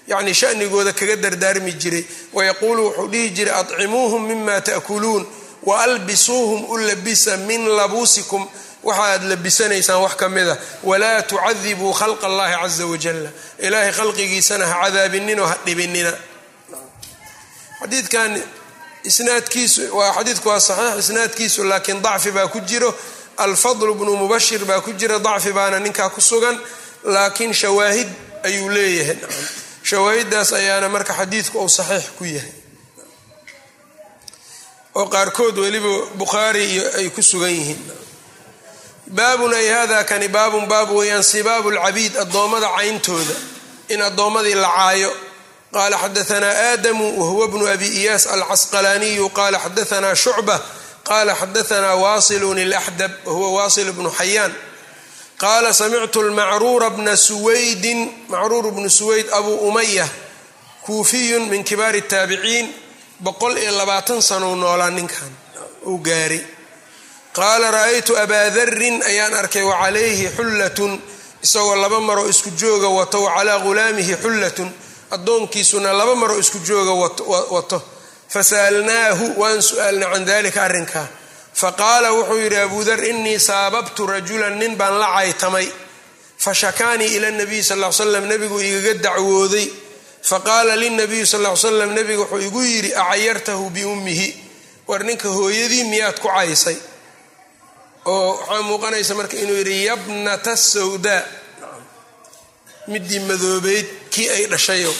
S1: yani shanigooda kaga dardaarmi jiray. Wayaquulu wuxuu dhihi jiray adcimuuhum mima taakuluun waalbisuuhum u labisa min labuusikum waxa aad labisanaysaan wax ka mida. Walaa tucadibuu khalqa allahi caza wajalla ilaahay khalqigiisana ha cadaabinino ha dhibinina. Xadiidkan isnaadkiisu waa xadiidku waa saxiix isnaadkiisu laakiin dacfi baa ku jiro. Alfadl bnu mubashir baa ku jira dacfi baana ninkaa ku sugan. Laakiin shawaahid ayuu leeyahay. Shawaahiddaas ayaana marka xadiidku uu saxiix ku yahay. Oo qaarkood weliba bukhaari iyo ay ku sugan yihiin baabun ay hada kani baabun baab weeyaan sibaabu lcabiid addoommada cayntooda in addoommadii la caayo. Qala xadaanaa aadamu wahuwa bnu abi iyaas alcasqalaaniyu qala xadaanaa shucba qala xadaanaa wasilun ilaxdab wahuwa wasil bnu xayaan. Qaala samictu lmacruura bna suwaydin macruur bnu suwayd abu umaya kuufiyun min kibaari taabiciin boqol iyo labaatan sanow noolaa ninkan uu gaaray qaala ra'aytu abaa darin ayaan arkay wacalayhi xullatun isagoo laba maroo isku jooga wato wacalaa ghulaamihi xullatun addoonkiisuna laba maroo isku jooga wato fasa'alnaahu waan su'aalnay can dalika arrinkaa faqaala wuxuu yidhi abuu dar innii saababtu rajulan nin baan la caytamay. Fashakaanii ila nabiyi sal l slam nebigu igaga dacwooday. Faqaala linabiyi sal l slam nebigu wuxuu igu yidhi acayartahu biummihi war ninka hooyadii miyaad ku caysay oo waxaa muuqanaysa marka inuu yidhi yabnata sawdaa midii madoobeyd kii ay dhashayo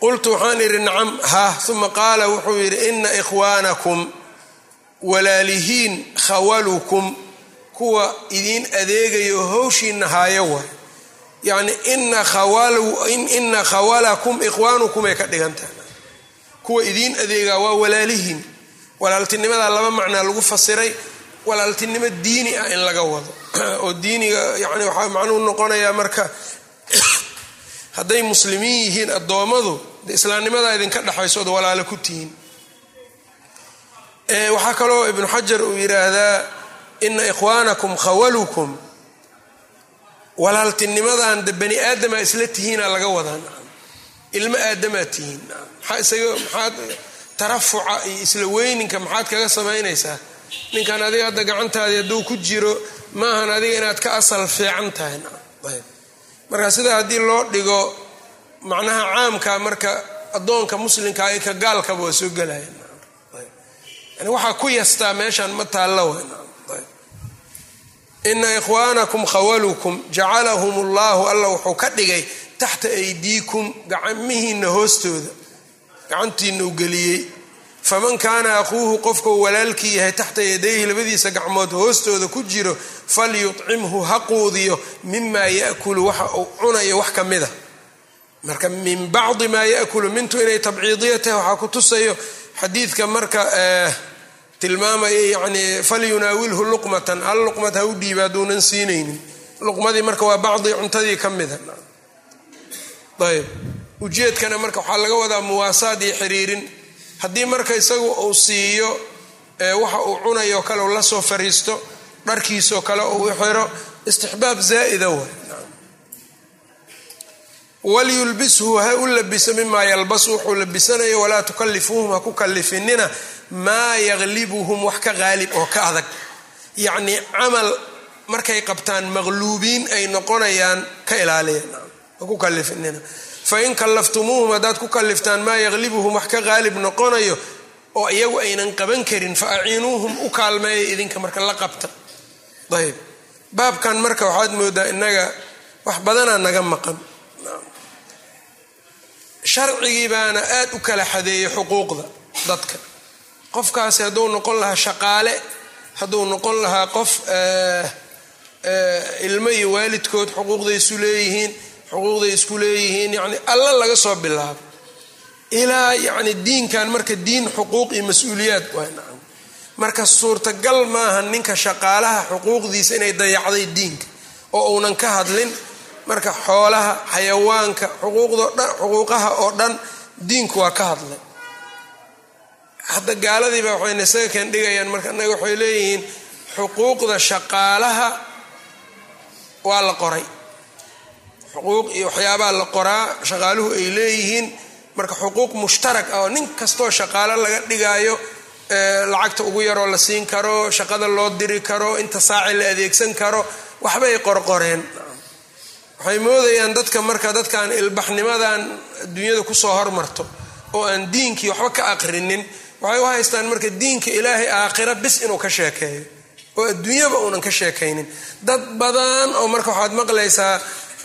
S1: qultu waxaan idhi nacam ha. Uma qaala wuxuu yidhi ina ikhwaanakum walaalihiin khawalukum. Kuwa idiin adeegayo howshiina haayo waay yacni ina khawalakum ikhwaanukum ay ka dhigantahay. Kuwa idiin adeegaa waa walaalihiin walaaltinimadaa laba macnaa lagu fasiray walaaltinimo diini ah in laga wado. Oo diiniga yani waxaa macnuhu noqonayaa marka hadday muslimiin yihiin addoommadu de islaamnimadaa idinka dhexayso od walaalo ku tihiin. Waxaa kaloo ibnu xajar uu yidhaahdaa ina ikhwaanakum khawalukum. Walaaltinimadan de bani aadamaa isla tihiina laga wadaa ilmo aadamaa tihiin tarafuca iyo isla weyninka maxaad kaga samaynaysaa? Ninkan adiga hadda gacantaadii hadduu ku jiro maahan adiga inaad ka asal fiican tahay. Marka sidaa haddii loo dhigo macnaha caamka marka addoonka muslimka iyo ka gaalkaba waa soo gelaya yani waxaa ku yastaa meeshan ma taalla ina ikhwaanakum khawalukum jacalahum allahu alla wuxuu ka dhigay taxta aydiikum gacmihiina hoostooda gacantiina u geliyey. Faman kaana aquuhu qofkau walaalkii yahay taxta yadayhi labadiisa gacmood hoostooda ku jiro falyucimhu ha quudiyo mimaa yakulu waxa uu cunayo wax ka mida. Marka min bacdi maa yakulu mintu inay tabciidiya tahay waxaa ku tusayo xadiidka marka tilmaamaya yani falyunaawilhu luqmatan hal luqmad ha u dhiiba hadduunan siinaynin. Luqmadii marka waa bacdi cuntadii ka mida. Ayb ujeedkana marka waxaa laga wadaa muwaasaad iyo xiriirin. Haddii marka isagu uu siiyo waxa uu cunayo kale u la soo fariisto dharkiisoo kale uu xiro istixbaab zaa'ida way walyulbishu ha u labiso mimaa yalbasu wuxuu labisanayo walaa tukalifuuhum ha ku kalifinina maa yaglibuhum wax ka qaalib oo ka adag. Yacnii camal markay qabtaan maqluubiin ay noqonayaan ka ilaaliya ha ku kalifinina fain kallaftumuuhum haddaad ku kaliftaan maa yaglibuhum wax ka qaalib noqonayo oo iyagu aynan qaban karin fa aciinuuhum u kaalmeeya idinka marka la qabta. Ayb baabkan marka waxaad moodaa inaga wax badanaa naga maqan. Sharcigii baana aad u kala xadeeyay xuquuqda dadka. Qofkaasi hadduu noqon lahaa shaqaale hadduu noqon lahaa qof ilmo iyo waalidkood xuquuqday isu leeyihiin xuquuqday isku leeyihiin yani alla laga soo bilaabo. Ilaa yani diinkan marka diin xuquuq iyo mas'uuliyaad waa nacam. Marka suurtagal maaha ninka shaqaalaha xuquuqdiisa inay dayacday diinka oo uunan ka hadlin marka xoolaha xayawaanka xuquuqaha oo dhan diinku waa ka hadlay. Hadda gaaladiiba waxayna isaga keen dhigayaan marka annaga waxay leeyihiin xuquuqda shaqaalaha waa la qoray xuquuq iyo waxyaabaha la qoraa shaqaaluhu ay leeyihiin. Marka xuquuq mushtarak ah oo nin kastoo shaqaalo laga dhigaayo lacagta ugu yaroo la siin karo shaqada loo diri karo inta saaci la adeegsan karo waxbay qorqoreen. Waxay moodayaan dadka marka dadkan ilbaxnimadan adduunyada ku soo hormarto oo aan diinkii waxba ka aqrinin. Waxay u haystaan marka diinka ilaahay aakhira bis inuu ka sheekeeyo oo adduunyaba uunan ka sheekaynin. Dad badan oo marka waxaad maqlaysaa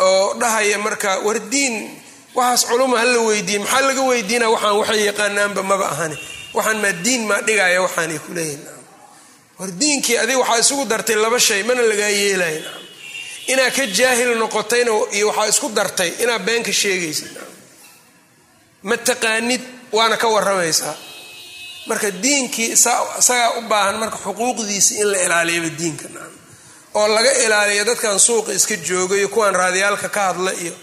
S1: oo dhahaya marka war diin waxaas culuma hala weydiiye maxaa laga weydiina waxaan waxay yaqaanaanba maba ahani. Waxaan maa diin maa dhigaya waxaanay kuleeyihin war diinkii adiga waxaa isugu dartay laba shay mana lagaa yeelaya inaad ka jaahil noqotayna iyo waxaa isku dartay inaad beenka sheegaysid ma taqaanid waana ka waramaysaa marka diinkii isagaa u baahan marka xuquuqdiisi in la ilaaliyaba diinka oo laga ilaaliya dadkan suuqa iska jooga iyo kuwan raadiyaalka ka hadla iyo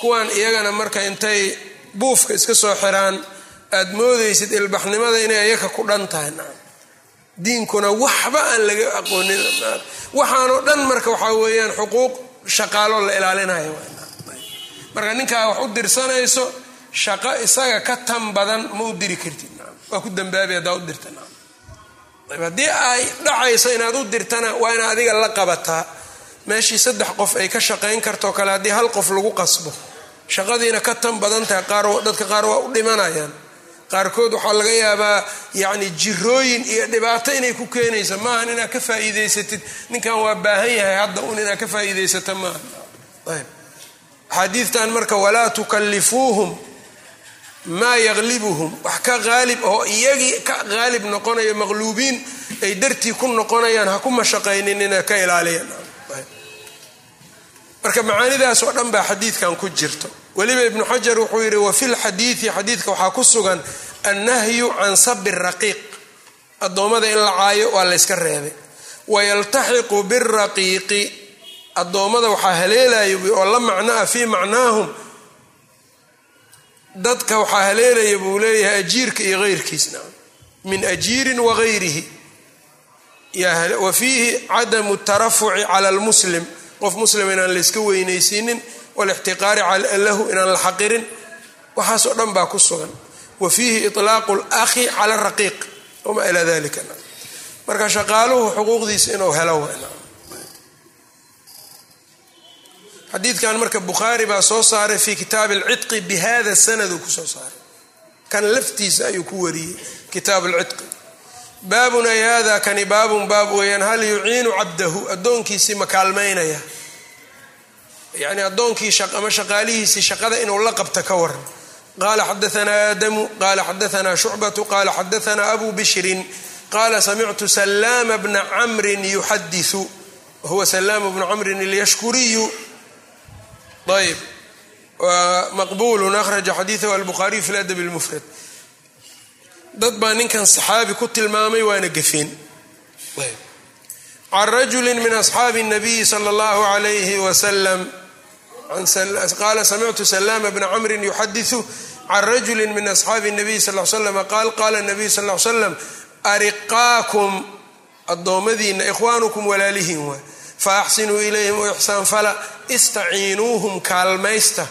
S1: kuwan iyagana marka intay buufka iska soo xiraan aad moodaysid ilbaxnimada inay ayaka ku dhan tahay. Diinkuna waxba aan laga aqoonin. Waxaanoo dhan marka waxaa weeyaan xuquuq shaqaalo la ilaalinayo.
S2: Marka ninkaa wax u dirsanayso shaqo isaga ka tan badan ma u diri kartid. Waa ku dambaabi haddaa u dirta haddii ay dhacayso inaad u dirtana waa inaad adiga la qabataa. Meeshii saddex qof ay ka shaqayn kartoo kale haddii hal qof lagu qasbo. Shaqadiina ka tan badan tahay qaar dadka qaar waa u dhimanayaan. Qaarkood waxaa laga yaabaa yacni jirooyin iyo dhibaato inay ku keenaysa maahan inaad ka faa'iidaysatid. Ninkan waa baahan yahay hadda un inaad ka faa'iidaysata maaha ayb. Axaadiidtan marka walaa tukallifuuhum maa yaqlibuhum wax ka qaalib oo iyagii ka qaalib noqonayo maqluubiin ay dartii ku noqonayaan ha ku mashaqaynin inay ka ilaaliyaan. Marka macaanidaas oo dhan baa xadiidkan ku jirto. Weliba ibnu xajar wuxuu yidhi wa fi lxadiidi xadiidka waxaa ku sugan annahyu can sabi raqiiq. Addoommada in la caayo waa layska reebay. Wayaltaxiqu biraqiiqi addoommada waxaa haleelaya oo la macno ah fii macnaahum dadka waxaa haleelaya buu leeyahay ajiirka iyo heyrkiisna min ajiirin wagayrihi wa fiihi cadamu tarafuci cala lmuslim qof muslim inaan layska weynaysiinin walixtiqaari lahu inaan la xaqirin. Waxaasoo dhan baa ku sugan. Wa fiihi iطlaaqu اlakhi cala raqiiq. Wama ilaa dalika marka shaqaaluhu xuquuqdiisa inuu helo xadiidkan marka bukhaari baa soo saaray fi kitaabi alcidqi bihada sanad uu ku soo saaray. Kan laftiisa ayuu ku wariyey kitaab alcidqi baabun ay hada kani baabun baab weeyaan hal yuciinu cabdahu addoonkiisii ma kaalmaynaya. Yacni addoonkii ama shaqaalihiisii shaqada inuu la qabta ka waran. Qaala xadaanaa aadamu qaala xadaanaa shucbatu qaala xadaanaa abu bishrin qaala samictu salaama bna camrin yuxadiu wahuwa salaam bnu camrin alyashkuriyu ayb maqbulu akhraja xadiidahu albuhaariyu fi ladab lmufrad dad baa ninkan saxaabi ku tilmaamay waana gefeen can rajuli min asxaabi الnabiyi salى اllahu alayhi wasalam qaala samictu salaama bna camrin yuxadiثu can rajuli min asxaabi الnabiy sal slam qaal qaala الnabiyu sal slam ariqaakum addoommadiina ikhwaanukum walaalihiin waay faaxsinuu ilayhim u ixsaan fala istaciinuuhum kaalmaysta.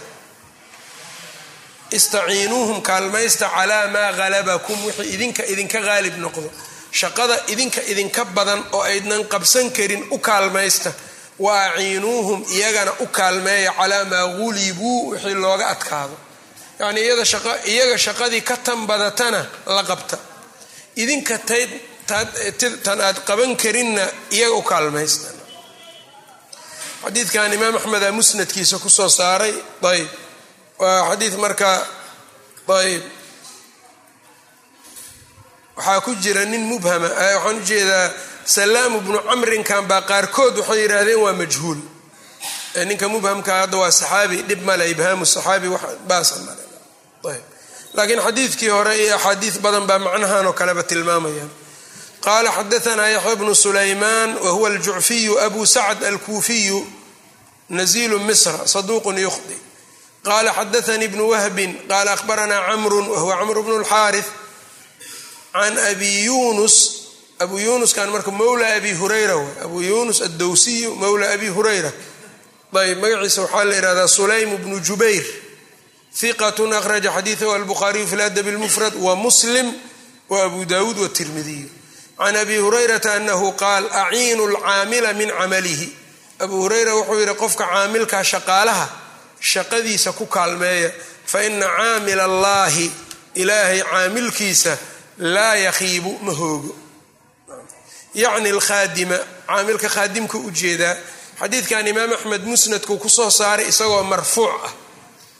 S2: Istaciinuuhum kaalmaysta calaa maa halabakum wixii idinka idinka qaalib noqdo. Shaqada idinka idinka badan oo aydnan qabsan karin u kaalmaysta. Wa aciinuuhum iyagana u kaalmeeya calaa maa gulibuu wixii looga adkaado. Yacnii iyaga shaqadii ka tan badatana la qabta. Idinka tan aad qaban karinna iyaga u kaalmaysta xadiidkan imaam axmeda musnadkiisa ku soo saaray ayb waa xadiid marka ayb waxaa ku jira nin mubhama waxaan u jeedaa salaamu bnu camrinkan baa qaarkood waxay yidhaahdeen waa majhuul. Ninka mubhamka hadda waa saxaabi dhib male ibhaamu saxaabi baasa male ayb laakiin xadiidkii hore iyo axaadiis badan baa macnahan oo kaleba tilmaamayaan qaala xadaanaa yaxya bnu sulaymaan wahuwa aljucfiyu abu sacd alkuufiyu nazilu misra saduuqun yukhdi qaala xadaanii bnu wahbin qaala ahbaranaa camrun wahuwa camru bnu lxaari can abi yunus abu yunuskan marka mowla abi hurayra w abu yunus addowsiyu mowla abi hurayra ayb magaciisa waxaa la ihahdaa sulaym bnu jubayr hiqatun akhraja xadiidahu albukhaariyu fi ladabi lmufrad wa muslim wa abu dawuud watirmidiyu can abi hurayrata anahu qaal aciinu lcaamila min camalihi abu hurayra wuxuu yidhi qofka caamilka shaqaalaha shaqadiisa ku kaalmeeya fa ina caamila allaahi ilaahay caamilkiisa laa yakhiibu ma hoogo yacni alkhaadima caamilka khaadimka u jeedaa xadiidkan imaam axmed musnadku ku soo saaray isagoo marfuuc ah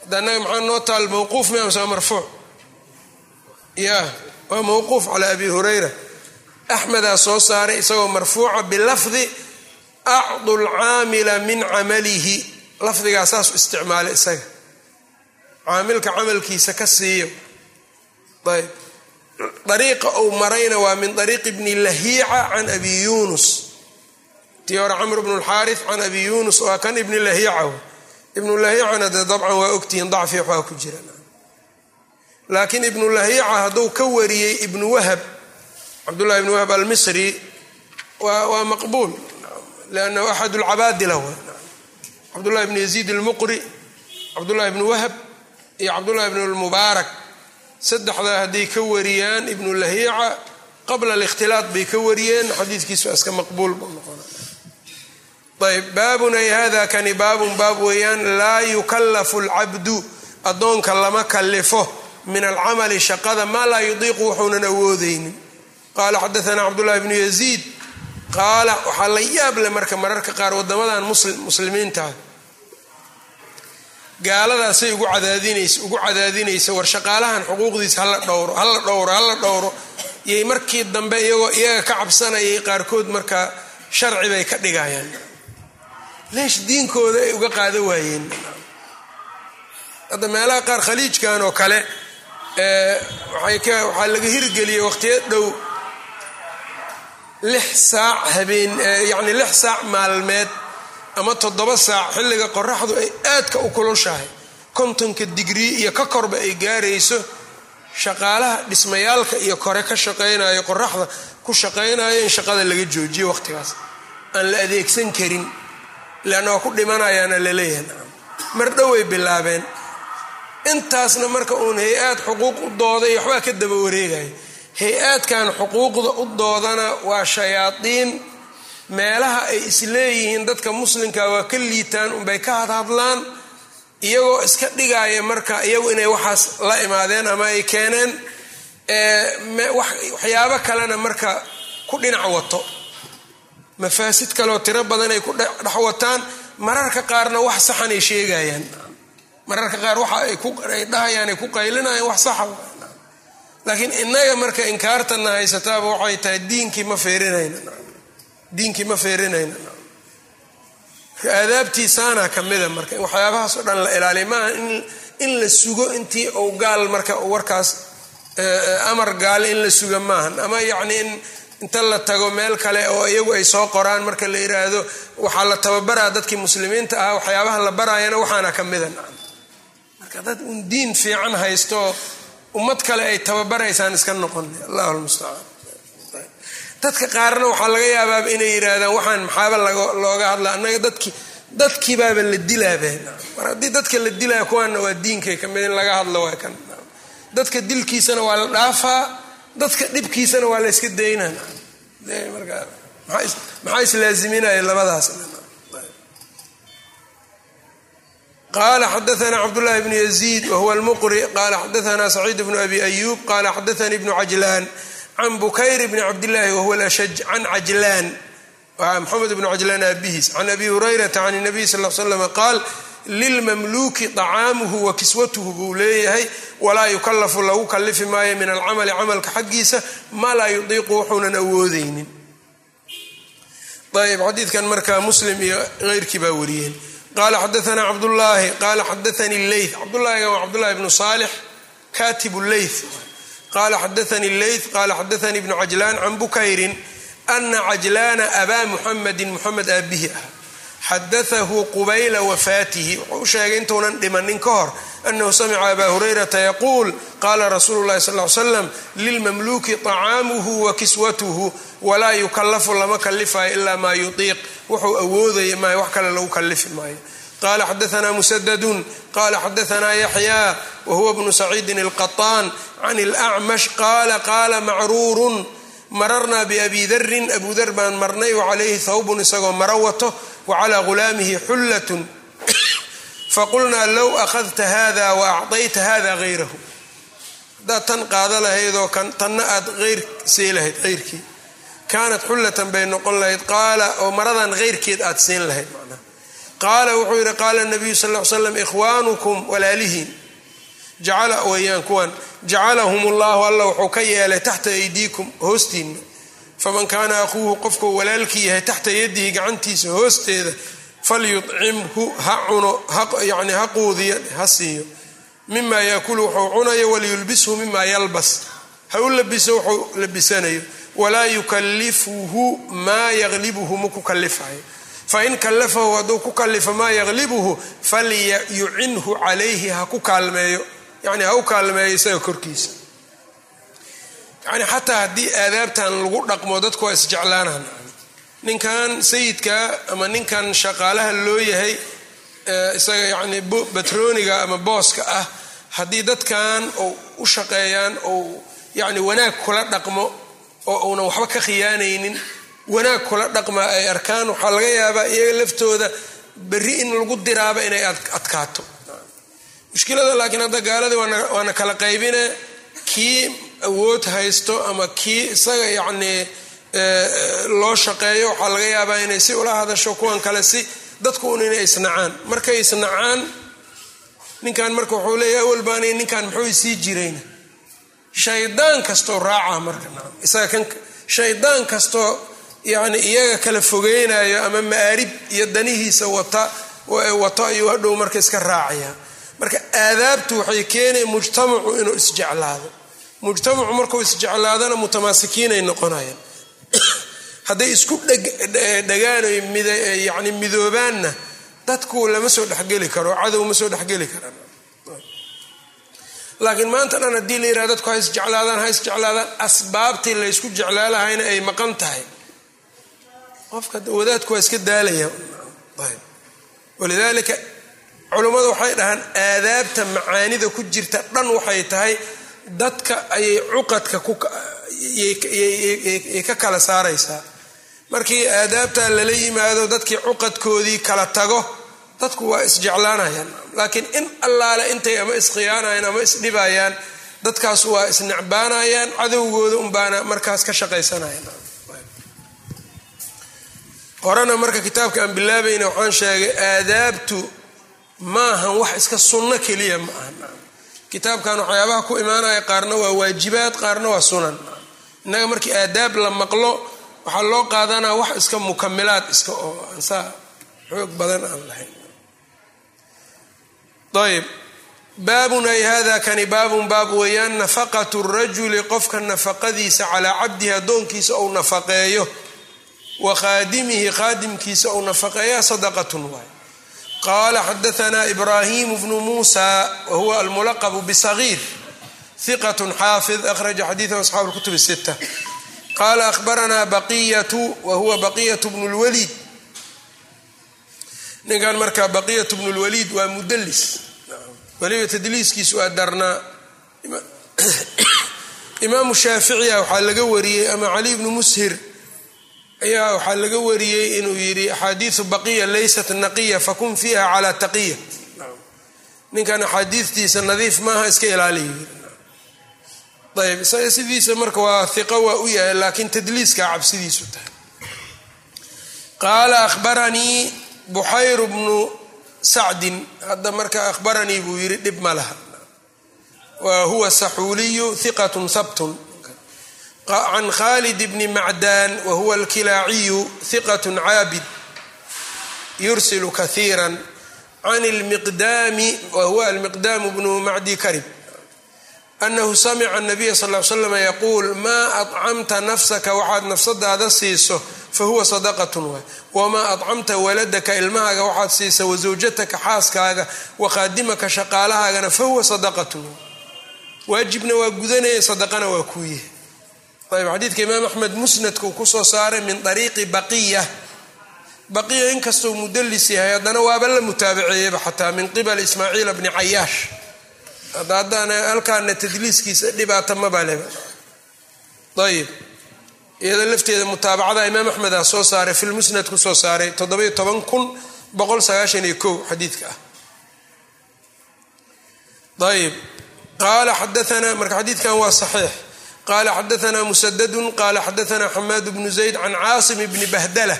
S2: hadda annaga maxaa noo taal mawquuf miamse marfuuc ya waa mawquuf calaa abi hurayra axmedaa soo saaray isagoo marfuuca bilafdi acdu lcaamila min camalihi lafdigaa saasu isticmaalay isaga caamilka camalkiisa ka siiyo ayb dariiqa uu marayna waa min dariiqi bni lahiica can abi yunus tii hore camr bnu lxaari can abi yunus waa kan ibni lahiica ibnu lahiicana dee dabcan waa ogtihiin dacfi waxaa ku jira laakiin ibnu lahiica hadduu ka wariyey ibnu wahab cabdullahi ibnu wahab almisri waa maqbuul liannahu axad lcabaadila w cabdullahi ibnu yaziid almuqri cabdullahi bnu wahab iyo cabdullahi bnu lmubaarak saddexdaa hadday ka wariyaan ibnu lahiica qabla alikhtilaat bay ka wariyeen. Xadiidkiisu iska maqbuul buu noqona ayb baabun ay hada kani baabun baab weeyaan laa yukallafu alcabdu addoonka lama kallifo min alcamali shaqada maa laa qaala xadaana cabdullahi bnu yaziid qaala waxaa la yaab le marka mararka qaar waddamadan muslimiintaah gaaladaasay ugu cadaadinaysa ugu cadaadinaysa war shaqaalahan xuquuqdiisa hala dhowro hala dhowro hala dhowro yay markii dambe iyagoo iyaga ka cabsanayay qaarkood markaa sharci bay ka dhigayaan leesh diinkooda ay uga qaada waayeen hadda meelaha qaar khaliijkan oo kale waxaa laga hirgeliyey waqtiya dhow lix saac habeen yacni lix saac maalmeed ama toddoba saac xilliga qoraxdu ay aadka u kulushahay kontonka digrii iyo ka korba ay gaarayso shaqaalaha dhismayaalka iyo kore ka shaqaynayo qoraxda ku shaqaynayo in shaqada laga joojiyo waqtigaas. Aan la adeegsan karin leanna waa ku dhimanayaana la leeyahay mar dhoway bilaabeen. Intaasna marka uun hay'aad xuquuq u dooday waxbaa ka daba wareegaya hay'aadkan xuquuqda u doodana waa shayaadiin. Meelaha ay isleeyihiin dadka muslimka waa ka liitaan unbay ka hadhadlaan iyagoo iska dhigaya marka iyagu inay waxaas la imaadeen ama ay keeneen waxyaabo kalena marka ku dhinac wato. Mafaasid kaleoo tiro badan ay ku dhex wataan. Mararka qaarna wax saxanay sheegayaan. Mararka qaar waxa ay dhahayaan ay ku qaylinayaan wax saxa laakiin innaga marka inkaartana haysataaba waxay tahay diinkii ma feerinayna diinkii ma feerinayna aadaabtiisaana ka mida marka waxyaabahaas oo dhan la ilaaliya maaha in la sugo intii uu gaal marka warkaas amar gaal in la suga maahan ama yacni in inta la tago meel kale oo iyagu ay soo qoraan marka la yiraahdo waxaa la tababaraa dadkii muslimiinta ah waxyaabaha la baraayana waxaana ka mida. Marka dad un diin fiican haysto ummad kale ay tababaraysaan iska noqon. Allahu lmustacaan dadka qaarna waxaa laga yaabaaba inay yidhaahdaan waxaan maxaaba looga hadla annaga dadki dadkiibaaba la dilaabe mar haddii dadka la dilaya kuwaana waa diinkay ka mid in laga hadlo waa kan. Dadka dilkiisana waa la dhaafaa dadka dhibkiisana waa la yska daynaa. Maxaa islaaziminaya labadaas qala xadaana cabdاllahi bn yaziid wahuwa almuqri qala xadaana saciid bnu abi ayub qala xadaanii bnu cajlaan can bukayr bni cabdillaahi wahuwa alashaj can cajlaan maxamed bnu cajlaan aabihiis can abi hurayrata can nabiy sal l slam qaal lilmamluuki طacaamuhu wa kiswatuhu buu leeyahay walaa yukallafu lagu kallifi maayo min alcamali camalka xaggiisa maa laa yudiiqu wuxuunan awoodeynin ayb xadiidkan marka muslim iyo heyrkii baa wariyeen qala xadaana cabdullaahi qala xadaanii leyth cabdullahiga waa cabdullahi bnu saalix katib leyth qala xadaanii leyth qala xadaanii bnu cajlaan can bukayrin ana cajlaana abaa muxamedin muxamed aabihi ah xadaahu qubayla wafaatihi wuxuu u sheegay intuunan dhimanin ka hor anahu samica abaa hurayrata yaquul qala rasuulu llahi sal l slam lilmamluuki طacaamuhu wa kiswatuhu walaa yukallafu lama kalifayo ilaa maa yudiiq wuxuu awoodaya maayo wax kale lagu kalifi maayo qala xadaana musadadun qala xadaana yaxya wahuwa bnu saciidin alqaطaan can اlacmash qala qala macruurun mararna biabi darin abu dar baan marnay wacalayhi thawbun isagoo maro wato wacalaa gulaamihi xullatun. Faqulnaa low akhadta hada wa acطayta hada hayrahu haddaad tan qaada lahaydoo tanna aad eyr sii lahayd heyrkii kaanat xullatan bay noqon lahayd qaala oo maradan heyrkeed aad siin lahayd manaa qaala wuxuu yidhi qaala nabiyu sal l slam ikhwaanukum walaalihiin. Jacala weyaan kuwan jacalahum ullahu alla wuxuu ka yeelay taxta aydiikum hoostiinna. Faman kaana aquuhu qofkuu walaalkii yahay taxta yadihi gacantiisa hoosteeda falyucimhu ha cuno yani ha quudiyo ha siiyo. Mima yaakulu wuxuu cunayo waliyulbishu mima yalbas. Ha u labiso wuxuu labisanayo. Walaa yukallifuhu maa yaqlibuhu ma ku kalifayo fain kallafahu hadduu ku kallifo maa yaqlibuhu falyucinhu calayhi ha ku kaalmeeyo yani ha u kaalmeeyo isaga korkiisa. Yani xataa haddii aadaabtan lagu dhaqmo dadku waa isjeclaanaan. Ninkan sayidka ama ninkan shaqaalaha loo yahay isaga yacni batrooniga ama booska ah haddii dadkan ou u shaqeeyaan ou yacni wanaag kula dhaqmo oo uunan waxba ka khiyaanaynin wanaag kula dhaqma ay arkaan waxaa laga yaabaa iyaga laftooda berri in lagu diraaba inay adkaato mushkilada laakiin hadda gaaladii waana kala qaybine. Kii awood haysto ama kii isaga yacnii loo shaqeeyo waxaa laga yaabaa inay si ula hadasho kuwan kale si dadku un inay isnacaan. Markay isnacaan ninkan marka wuxuu leeyahy awal ninkan muxuu isii jirayna? Shaydaan kastoo raacaa marka isaga kan shaydaan kastoo yacni iyaga kala fogeynayo ama ma'aarib iyo danihiisa wata wato ayuu hadhow marka iska raacaya marka aadaabtu waxay keenaya mujtamacu inuu isjeclaado. Mujtamacu markuu isjeclaadana mutamaasikiinay noqonayaan. Hadday isku dhagaan yani midoobaanna dadku lama soo dhexgeli karo cadow ma soo dhexgeli karaan. Laakiin maanta haddii la yiraha dadku ha isjeclaadaan ha isjeclaadaan asbaabtii laysku jeclaalahayna ay maqan tahay. Qofka wadaadku waa iska daalaya. Walidaalika culummadu waxay dhahaan aadaabta macaanida ku jirta dhan waxay tahay dadka ayay cuqadka yay ka kala saaraysaa. Markii aadaabta lala yimaado dadkii cuqadkoodii kala tago dadku waa isjeclaanayaan. Laakiin in allaale intay ama iskhiyaanayaan ama isdhibayaan dadkaas waa isnecbaanayaan cadowgooda unbaana markaas ka shaqaysanayaan horena marka kitaabka aan bilaabayna waxaan sheegay aadaabtu maahan wax iska sunno keliya ma aha kitaabkan waxyaabaha ku imaanaya qaarna waa waajibaad qaarna waa sunan. Innaga markii aadaab la maqlo waxaa loo qaadanaa wax iska mukamilaad iska oo ansaa xoog badan aan lahayn. Ayb baabun ay hada kani baabun baab weeyaan nafaqatu rajuli qofka nafaqadiisa calaa cabdihi addoonkiisa ou nafaqeeyo. Wa khaadimihi khaadimkiisa ou nafaqeeya sadaqatun waay qala xadaana ibrahim bnu musa wahuwa almulaqbu bsagiir hiqat xaafid akhraja xadiidahu asxaabu lkutub sita qala ahbarana baqiyatu wahuwa baqiyat bnu lwaliid ninkan marka baqiyat bnu lwaliid waa mudlis weliba tadliiskiisu waa darnaa imaamu shaaficiya waxaa laga wariyey ama cali bnu mushir ayaa waxaa laga wariyey inuu yidhi axaadiiu baqiya laysat naqiya fakun fiiha calaa taqiya. Ninkan axaadiistiisa nadiif maaha iska ilaaliya ayb sidiisa marka waa hiqo waa u yahay laakiin tadliiska cabsidiisu tahay. Qaala ahbaranii buxayru bnu sacdin. Hadda marka ahbaranii buu yidhi dhib ma laha. Wa huwa saxuuliyu hiqatun habtun can khalid bni macdan wahuwa alkilaaciyu hiqat caabid yursilu kahiira can lmiqdaami wahuwa almiqdaamu bnu macdi karib anahu samica nabiya sal l slam yaquul maa acamta nafsaka waxaad nafsadaada siiso fahuwa sadaqatun waay wamaa acamta waladaka ilmahaaga waxaad siisa wasawjataka xaaskaaga wakhaadimaka shaqaalahaagana fahuwa sadaqatun waajibna waa gudanaya sadaqana waa kuuyahay ayb xadiidka imaam axmed musnadka uu ku soo saaray min ariiqi baqiya baqiya inkastau mudalis yahay haddana waaba la mutaabaceeyeyba xataa min qibali ismaaciila bni cayaash haddana halkaana tadliiskiisa dhibaata mabaleba ayib iyada lafteeda mutaabacada imaam axmed a soo saaray fi lmusnad ku soo saaray xadiidka ah ayb qaala xadaana marka xadiidkan waa saxiix qala xadaana musadadu qala xadaana xamaad bnu zayd can caasim bni bahdala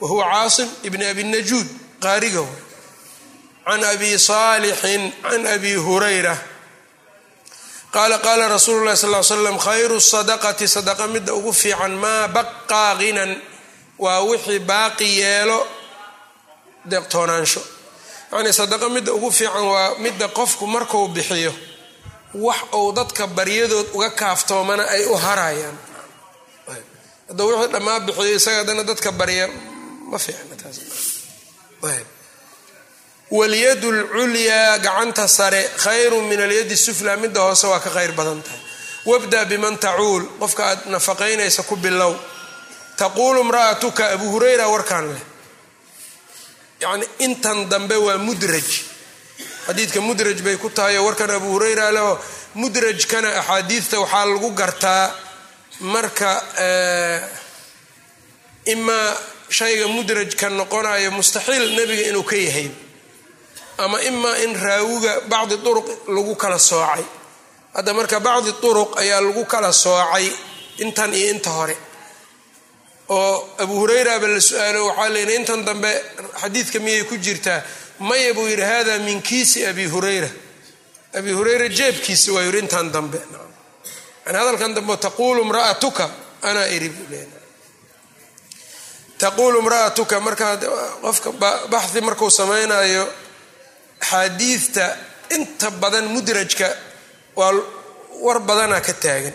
S2: wahuwa caasim bni abi najuud qaariga can abi saalixin can abi hurayra qaala qaala rasuulu lahi sal slam khayru sadaqati sadaqa midda ugu fiican maa baqaa ghinan waa wixii baaqi yeelo deeqtoonaansho yacnii sadaqa midda ugu fiican waa midda qofku marku bixiyo wax uu dadka baryadood uga kaaftoomana ay u harayaan. Hadda wixii dhammaa bixiyo isaga haddana dadka barya ma fiicna taas walyadu lculyaa gacanta sare khayrun min alyadi sufla midda hoose waa ka khayr badan tahay. Wabda biman tacuul qofka aad nafaqaynaysa ku bilow. Taquulu imra'atuka abu hurayra warkaan leh. Yacni intan dambe waa mudraj xadiidka mudraj bay ku tahay oo warkan abu hurayra leho mudrajkana axaadiidta waxaa lagu gartaa marka imaa shayga mudrajka noqonayo mustaxiil nebiga inuu ka yahay ama imaa in raawiga bacdi turuq lagu kala soocay. Hadda marka bacdi turuq ayaa lagu kala soocay intan iyo inta hore. Oo abu hurayraba la su'aalo waxaa leyihi intan dambe xadiidka miyay ku jirtaa maya buu yidhi hada min kiisi abi hurayra. Abi hurayra jeebkiisa waa yidhi intan dambe. Yani hadalkan dambe taquulu mraatuka anaa iri taquulu mraatuka markaa qofka baxhi markuu samaynayo axaadiidta inta badan mudrajka waa war badanaa ka taagan.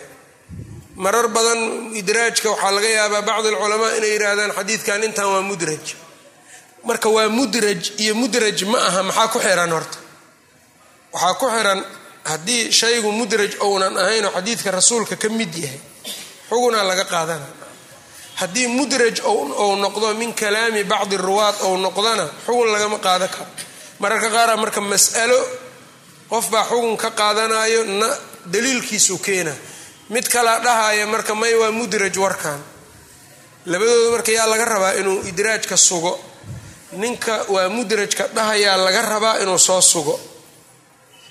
S2: Marar badan idraajka waxaa laga yaabaa bacd alculamaa inay yidhaahdaan xadiidkan intan waa mudraj marka waa mudraj iyo mudraj ma aha maxaa ku xiran horta? Waxaa ku xiran haddii shaygu mudraj ounan ahaynoo xadiidka rasuulka ka mid yahay xugunaa laga qaadana. Haddii mudraj ou noqdo min kalaami bacdi ruwaad ou noqdona xugun lagama qaadan karo. Mararka qaara marka mas'alo qof baa xugun ka qaadanayo na daliilkiisu keena mid kalaa dhahaya marka may waa mudraj warkan labadooda marka yaa laga rabaa inuu idraajka sugo ninka waa mudrajka dhahayaa laga rabaa inuu soo sugo.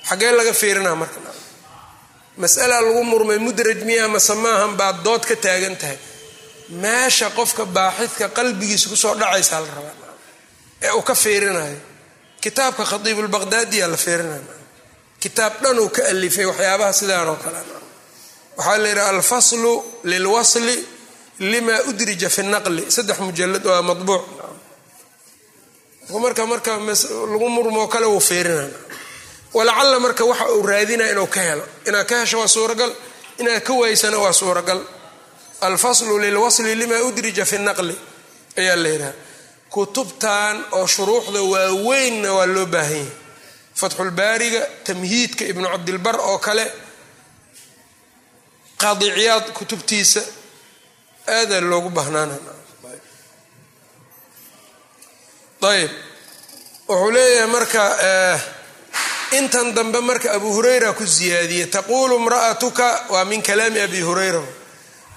S2: Xagee laga fiirinaa marka. Mas'alaa lagu murmay mudraj miyaa mase maahan baad dood ka taagan tahay. Meesha qofka baaxidka qalbigiisa ku soo dhacaysaa la rabaa. Ee uu ka fiirinayo. Kitaabka khatiibulbaqdaadiyaa la fiirinaya kitaab dhan uu ka alifay waxyaabaha sidaan oo kale. Waxaa la yidhaha alfaslu lilwasli lima udrija fi naqli. Saddex mujalad waa mabuuc marka marka lagu murmoo kale wuu fiirinaa walacalla marka waxa uu raadinaya inuu ka helo. Inaad ka hesho waa suuragal. Inaad ka waysana waa suuragal. Alfaslu lilwasli lima udrija fi naqli ayaa la yidhaha kutubtan oo shuruuxda waaweynna waa loo baahan yahay. Fatxulbaariga tamhiidka ibnu cabdilbar oo kale qaadiciyaad kutubtiisa aadaa loogu bahnaana ayb. Wuxuu leeyahay marka intan dambe marka abu hurayra ku ziyaadiyey taquulu imra'atuka waa min kalaami abi hurayra.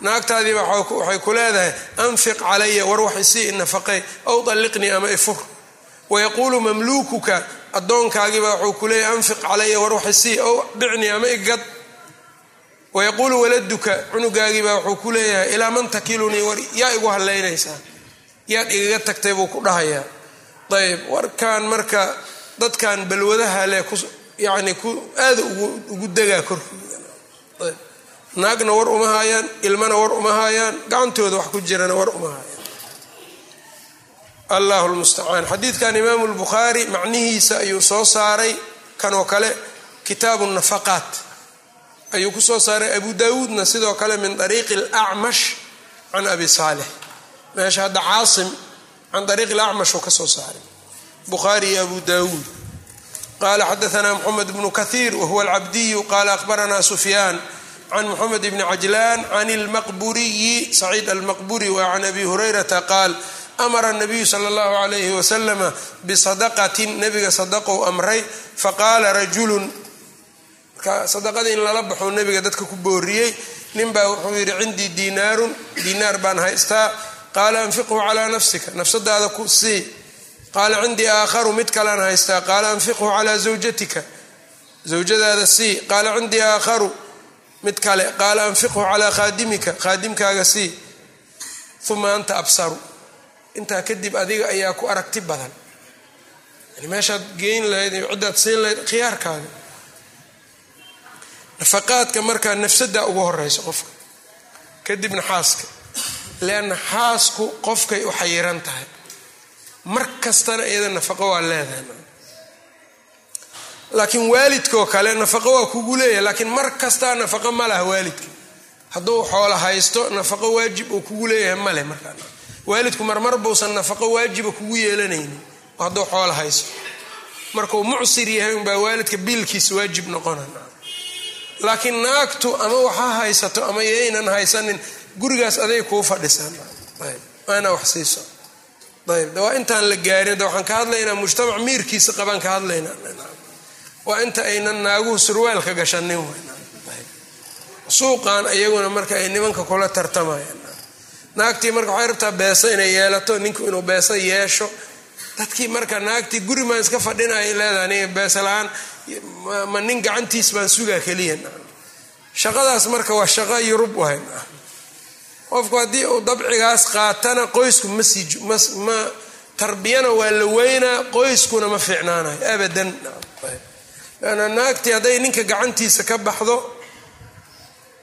S2: Naagtaadiiba waxay ku leedahay anfiq calaya war wax isii nafaqey aw dalliqnii ama ifur wayaquulu mamluukuka addoonkaagiiba wuxuu ku leeyahay anfiq calaya war wax isii aw bicnii ama igad wayaquulu waladuka cunugaagiibaa wuxuu ku leeyahay ilaa man takilunii war yaa igu halaynaysaa yaad igaga tagtay buu ku dhahayaa ayb warkan marka dadkan balwadaha leh yani aada ugu degaa korkooda. Naagna war uma haayaan ilmana war uma haayaan gacantooda wax ku jirana war uma haayaan allahu lmustacaan xadiidkan imaamu lbukhaari macnihiisa ayuu soo saaray kanoo kale kitaabu nafaqaat. Ayuu ku soo saaray abu daawuudna sidoo kale min ariiqi alacmash can abi saalix. Meesha hadda caasim can ariiqi alacmash uu ka soo saaray bukhaari iyo abu daawuud qala xadaana moxamed bnu kahiir wahuwa alcabdiyu qala ahbarana sufyaan can moxamed bni cajlaan can almaqburiyi saciid almaqburi wa can abi hurayrata qaal amara nabiyu sala allahu alayhi wasalama bisadaqatin nabiga sadaqou amray faqaala rajulun marka sadaqada in lala baxo nabiga dadka ku booriyey ninbaa wuxuu yidhi cindii diinaarun diinaar baan haystaa qaala anfiqhu calaa nafsika nafsadaada ku sii. Qaala cindii aakharu mid kalaan haystaa. Qaala anfiqhu calaa zawjatika zawjadaada sii. Qaala cindii aakharu mid kale. Qaala anfiqhu calaa khaadimika khaadimkaaga sii. Uma anta absaru. Intaa kadib adiga ayaa ku aragti badan. Yani meeshaad geyn lahayd ciddaad siin lahayd khiyaarkaaga. Nafaqaadka markaa nafsadaa ugu horeysa qofka. Kadibna xaaska leanna xaasku qofkay u xayiran tahay mar kastana iyada nafaqo waa leedahay laakiin waalidkoo kale nafaqo waa kugu leeyahay laakiin mar kastaa nafaqo ma laha waalidka hadduu xoola haysto nafaqo waajib uu kugu leeyahay male markaa waalidku marmar buusan nafaqo waajiba kugu yeelanaynin hadduu xoola haysto markuu mucsir yahay unbaa waalidka biilkiisa waajib noqona laakiin naagtu ama waxaa haysato ama yaynan haysanin gurigaas aday kuu fadhisaan waana wax siiso. Ayb waa intaan la gaarin waxaan ka hadlaynaa mujtamac miirkiisa qabaan ka hadlaynaa. Waa inta aynan naaguhu surwaalka gashanin suuqan iyaguna marka ay nimanka kula tartamayaan. Naagtii marka waxay rabtaa beeso inay yeelato ninku inuu beeso yeesho. Dadkii marka naagtii guri maan iska fadhinaya leedaha aniga beesa la'aan ma nin gacantiis baan sugaa keliya shaqadaas marka waa shaqo yurub wahay qofku haddii uu dabcigaas qaatana qoysku ma tarbiyana waa la weynaa qoyskuna ma fiicnaanayo abadan. Ana naagtii hadday ninka gacantiisa ka baxdo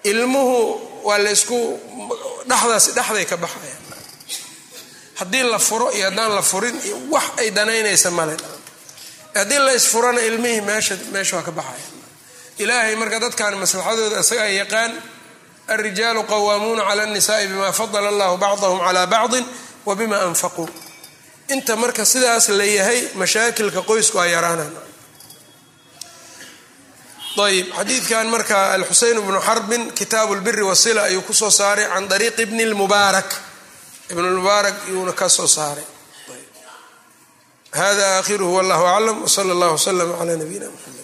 S2: ilmuhu waa la ysku dhexdaas dhexday ka baxaya. Haddii la furo iyo haddaan la furin iyo wax ay danaynaysa male haddii la isfurana ilmihii meesha meesha waa ka baxaya. Ilaahay marka dadkan maslaxadooda isagaa yaqaan alrijaalu qawaamuuna cala annisaai bima fadala allahu bacdahum calaa bacdin wa bima anfaquu inta marka sidaas la yahay mashaakilka qoysku a yaraanaan ayb xadiidkan marka alxuseyn bnu xarbin kitaabu lbiri wasila ayuu ku soo saaray can ariiqi ibni lmubaarak ibn lmubaarak iyuuna ka soo saaray hada aakhiruhu wallahu aclam wsala allah wslama cala nabiyina mxamed